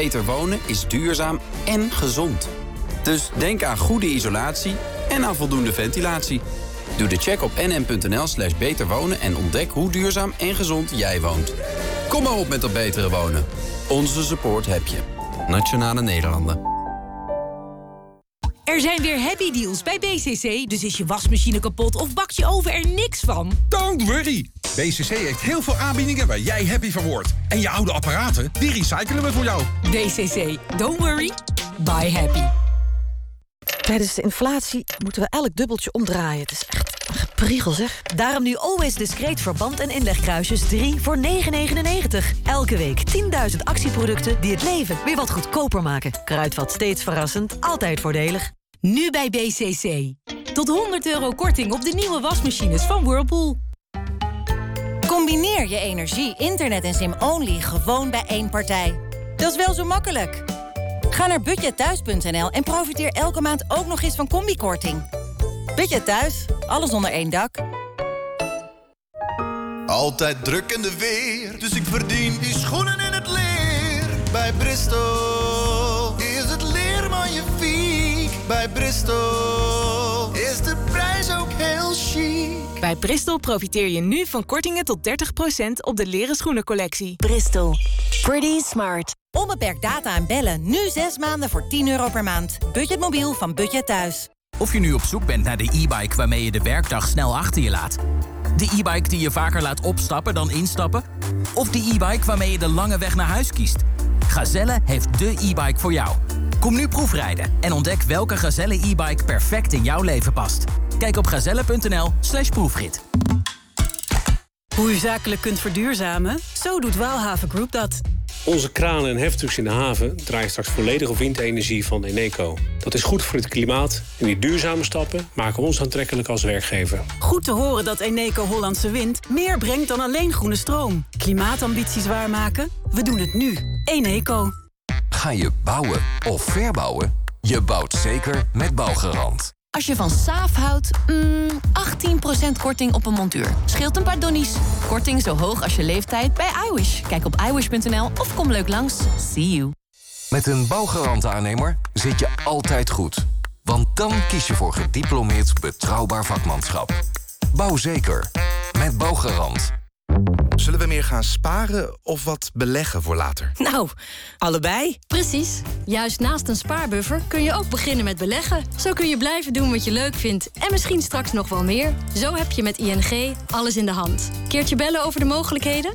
Beter wonen is duurzaam en gezond. Dus denk aan goede isolatie en aan voldoende ventilatie. Doe de check op nm.nl slash beter wonen en ontdek hoe duurzaam en gezond jij woont. Kom maar op met dat betere wonen. Onze support heb je. Nationale Nederlanden. Er zijn weer happy deals bij BCC, dus is je wasmachine kapot of bak je oven er niks van? Don't worry! BCC heeft heel veel aanbiedingen waar jij happy van wordt. En je oude apparaten, die recyclen we voor jou. BCC, don't worry, buy happy. Tijdens de inflatie moeten we elk dubbeltje omdraaien. Het is echt een gepriegel, zeg. Daarom nu always discreet verband en inlegkruisjes 3 voor 9,99. Elke week 10.000 actieproducten die het leven weer wat goedkoper maken. Kruidvat steeds verrassend, altijd voordelig. Nu bij BCC. Tot 100 euro korting op de nieuwe wasmachines van Whirlpool. Combineer je energie, internet en sim-only gewoon bij één partij. Dat is wel zo makkelijk. Ga naar budgetthuis.nl en profiteer elke maand ook nog eens van combikorting. Budget Thuis, alles onder één dak. Altijd druk in de weer, dus ik verdien die schoenen in het leer. Bij Bristol is het leer magnifiek. Bij Bristol is de prijs ook heel chic. Bij Bristol profiteer je nu van kortingen tot 30% op de leren schoenencollectie. Bristol. Pretty smart. Onbeperkt data en bellen. Nu 6 maanden voor 10 euro per maand. Budgetmobiel van Budget Thuis. Of je nu op zoek bent naar de e-bike waarmee je de werkdag snel achter je laat. De e-bike die je vaker laat opstappen dan instappen. Of de e-bike waarmee je de lange weg naar huis kiest. Gazelle heeft de e-bike voor jou. Kom nu proefrijden en ontdek welke Gazelle e-bike perfect in jouw leven past. Kijk op gazelle.nl slash proefrit. Hoe u zakelijk kunt verduurzamen? Zo doet Waalhaven Group dat. Onze kranen en heftrucks in de haven draaien straks volledig op windenergie van Eneco. Dat is goed voor het klimaat en die duurzame stappen maken ons aantrekkelijk als werkgever. Goed te horen dat Eneco Hollandse Wind meer brengt dan alleen groene stroom. Klimaatambities waarmaken? We doen het nu. Eneco. Ga je bouwen of verbouwen? Je bouwt zeker met Bouwgarant. Als je van saaf houdt, mm, 18% korting op een montuur. Scheelt een paar donnies. Korting zo hoog als je leeftijd bij iWish. Kijk op iWish.nl of kom leuk langs. See you. Met een Bouwgarant-aannemer zit je altijd goed. Want dan kies je voor gediplomeerd betrouwbaar vakmanschap. Bouw zeker. Met Bouwgarant. Zullen we meer gaan sparen of wat beleggen voor later? Nou, allebei. Precies. Juist naast een spaarbuffer kun je ook beginnen met beleggen. Zo kun je blijven doen wat je leuk vindt en misschien straks nog wel meer. Zo heb je met ING alles in de hand. Keertje bellen over de mogelijkheden?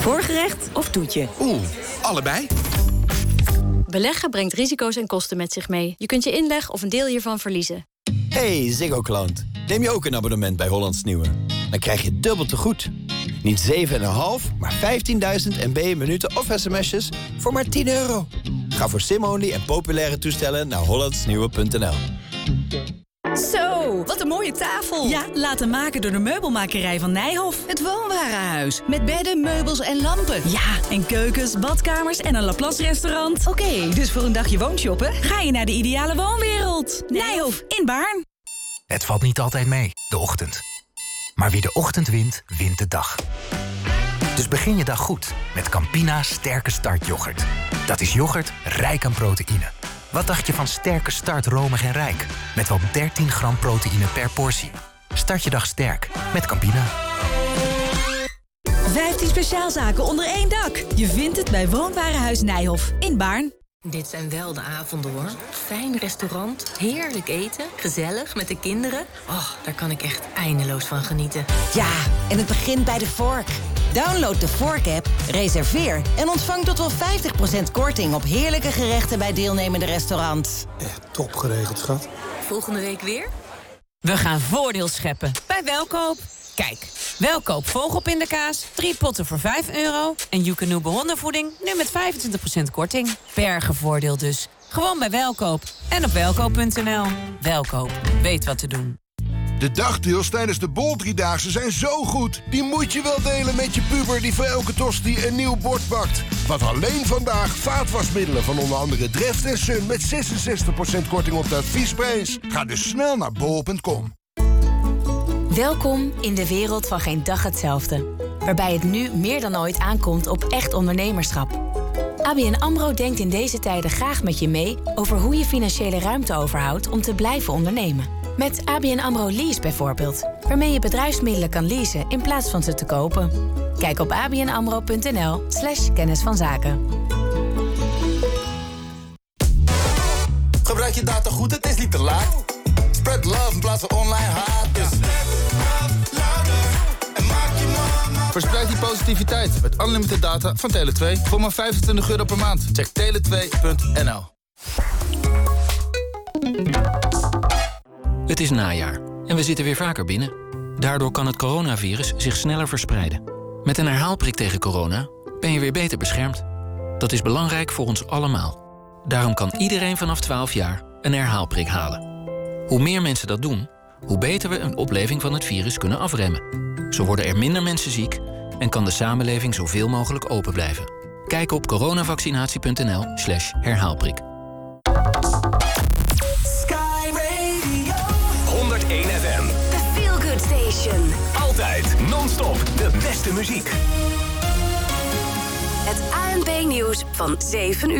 Voorgerecht of toetje? Oeh, allebei. Beleggen brengt risico's en kosten met zich mee. Je kunt je inleg of een deel hiervan verliezen. Hey Ziggo-klant. Neem je ook een abonnement bij Hollands Nieuwe? Dan krijg je dubbel te goed. Niet 7,5, maar 15.000 MB minuten of sms'jes voor maar 10 euro. Ga voor sim-only en populaire toestellen naar hollandsnieuwe.nl. Zo, wat een mooie tafel. Ja, laten maken door de meubelmakerij van Nijhoff. Het woonwarenhuis. Met bedden, meubels en lampen. Ja, en keukens, badkamers en een Laplace restaurant. Oké, dus voor een dagje woonshoppen ga je naar de ideale woonwereld. Nijhoff, in Baarn. Het valt niet altijd mee, de ochtend. Maar wie de ochtend wint, wint de dag. Dus begin je dag goed met Campina Sterke Start yoghurt. Dat is yoghurt rijk aan proteïne. Wat dacht je van Sterke Start romig en rijk? Met wel 13 gram proteïne per portie. Start je dag sterk met Campina. 15 speciaalzaken onder één dak. Je vindt het bij Woonwarenhuis Nijhoff in Baarn. Dit zijn wel de avonden hoor. Fijn restaurant, heerlijk eten, gezellig met de kinderen. Oh, daar kan ik echt eindeloos van genieten. Ja, en het begint bij de vork. Download de Vork-app, reserveer en ontvang tot wel 50% korting op heerlijke gerechten bij deelnemende restaurants. Top geregeld, schat. Volgende week weer? We gaan voordeel scheppen bij Welkoop. Kijk, Welkoop vogelpindakaas, drie potten voor 5 euro... en Joekanoe hondenvoeding nu met 25% korting. Bergenvoordeel dus. Gewoon bij Welkoop en op welkoop.nl. Welkoop, weet wat te doen. De dagdeals tijdens de Bol Driedaagse zijn zo goed. Die moet je wel delen met je puber die voor elke tosti een nieuw bord bakt. Want alleen vandaag vaatwasmiddelen van onder andere Dreft en Sun... met 66% korting op de adviesprijs. Ga dus snel naar bol.com. Welkom in de wereld van geen dag hetzelfde. Waarbij het nu meer dan ooit aankomt op echt ondernemerschap. ABN AMRO denkt in deze tijden graag met je mee... over hoe je financiële ruimte overhoudt om te blijven ondernemen. Met ABN AMRO Lease bijvoorbeeld. Waarmee je bedrijfsmiddelen kan leasen in plaats van ze te kopen. Kijk op abnamro.nl slash kennis van zaken. Gebruik je data goed, het is niet te laat. Spread love in plaats van online haat. Dus Verspreid die positiviteit met unlimited data van Tele2 voor maar 25 euro per maand. Check tele2.nl. Het is najaar en we zitten weer vaker binnen. Daardoor kan het coronavirus zich sneller verspreiden. Met een herhaalprik tegen corona ben je weer beter beschermd. Dat is belangrijk voor ons allemaal. Daarom kan iedereen vanaf 12 jaar een herhaalprik halen. Hoe meer mensen dat doen, hoe beter we een opleving van het virus kunnen afremmen. Zo worden er minder mensen ziek en kan de samenleving zoveel mogelijk open blijven. Kijk op coronavaccinatie.nl slash herhaalprik. Sky Radio. 101 FM. The Feel Good Station. Altijd non-stop de beste muziek. Het ANP nieuws van 7 uur.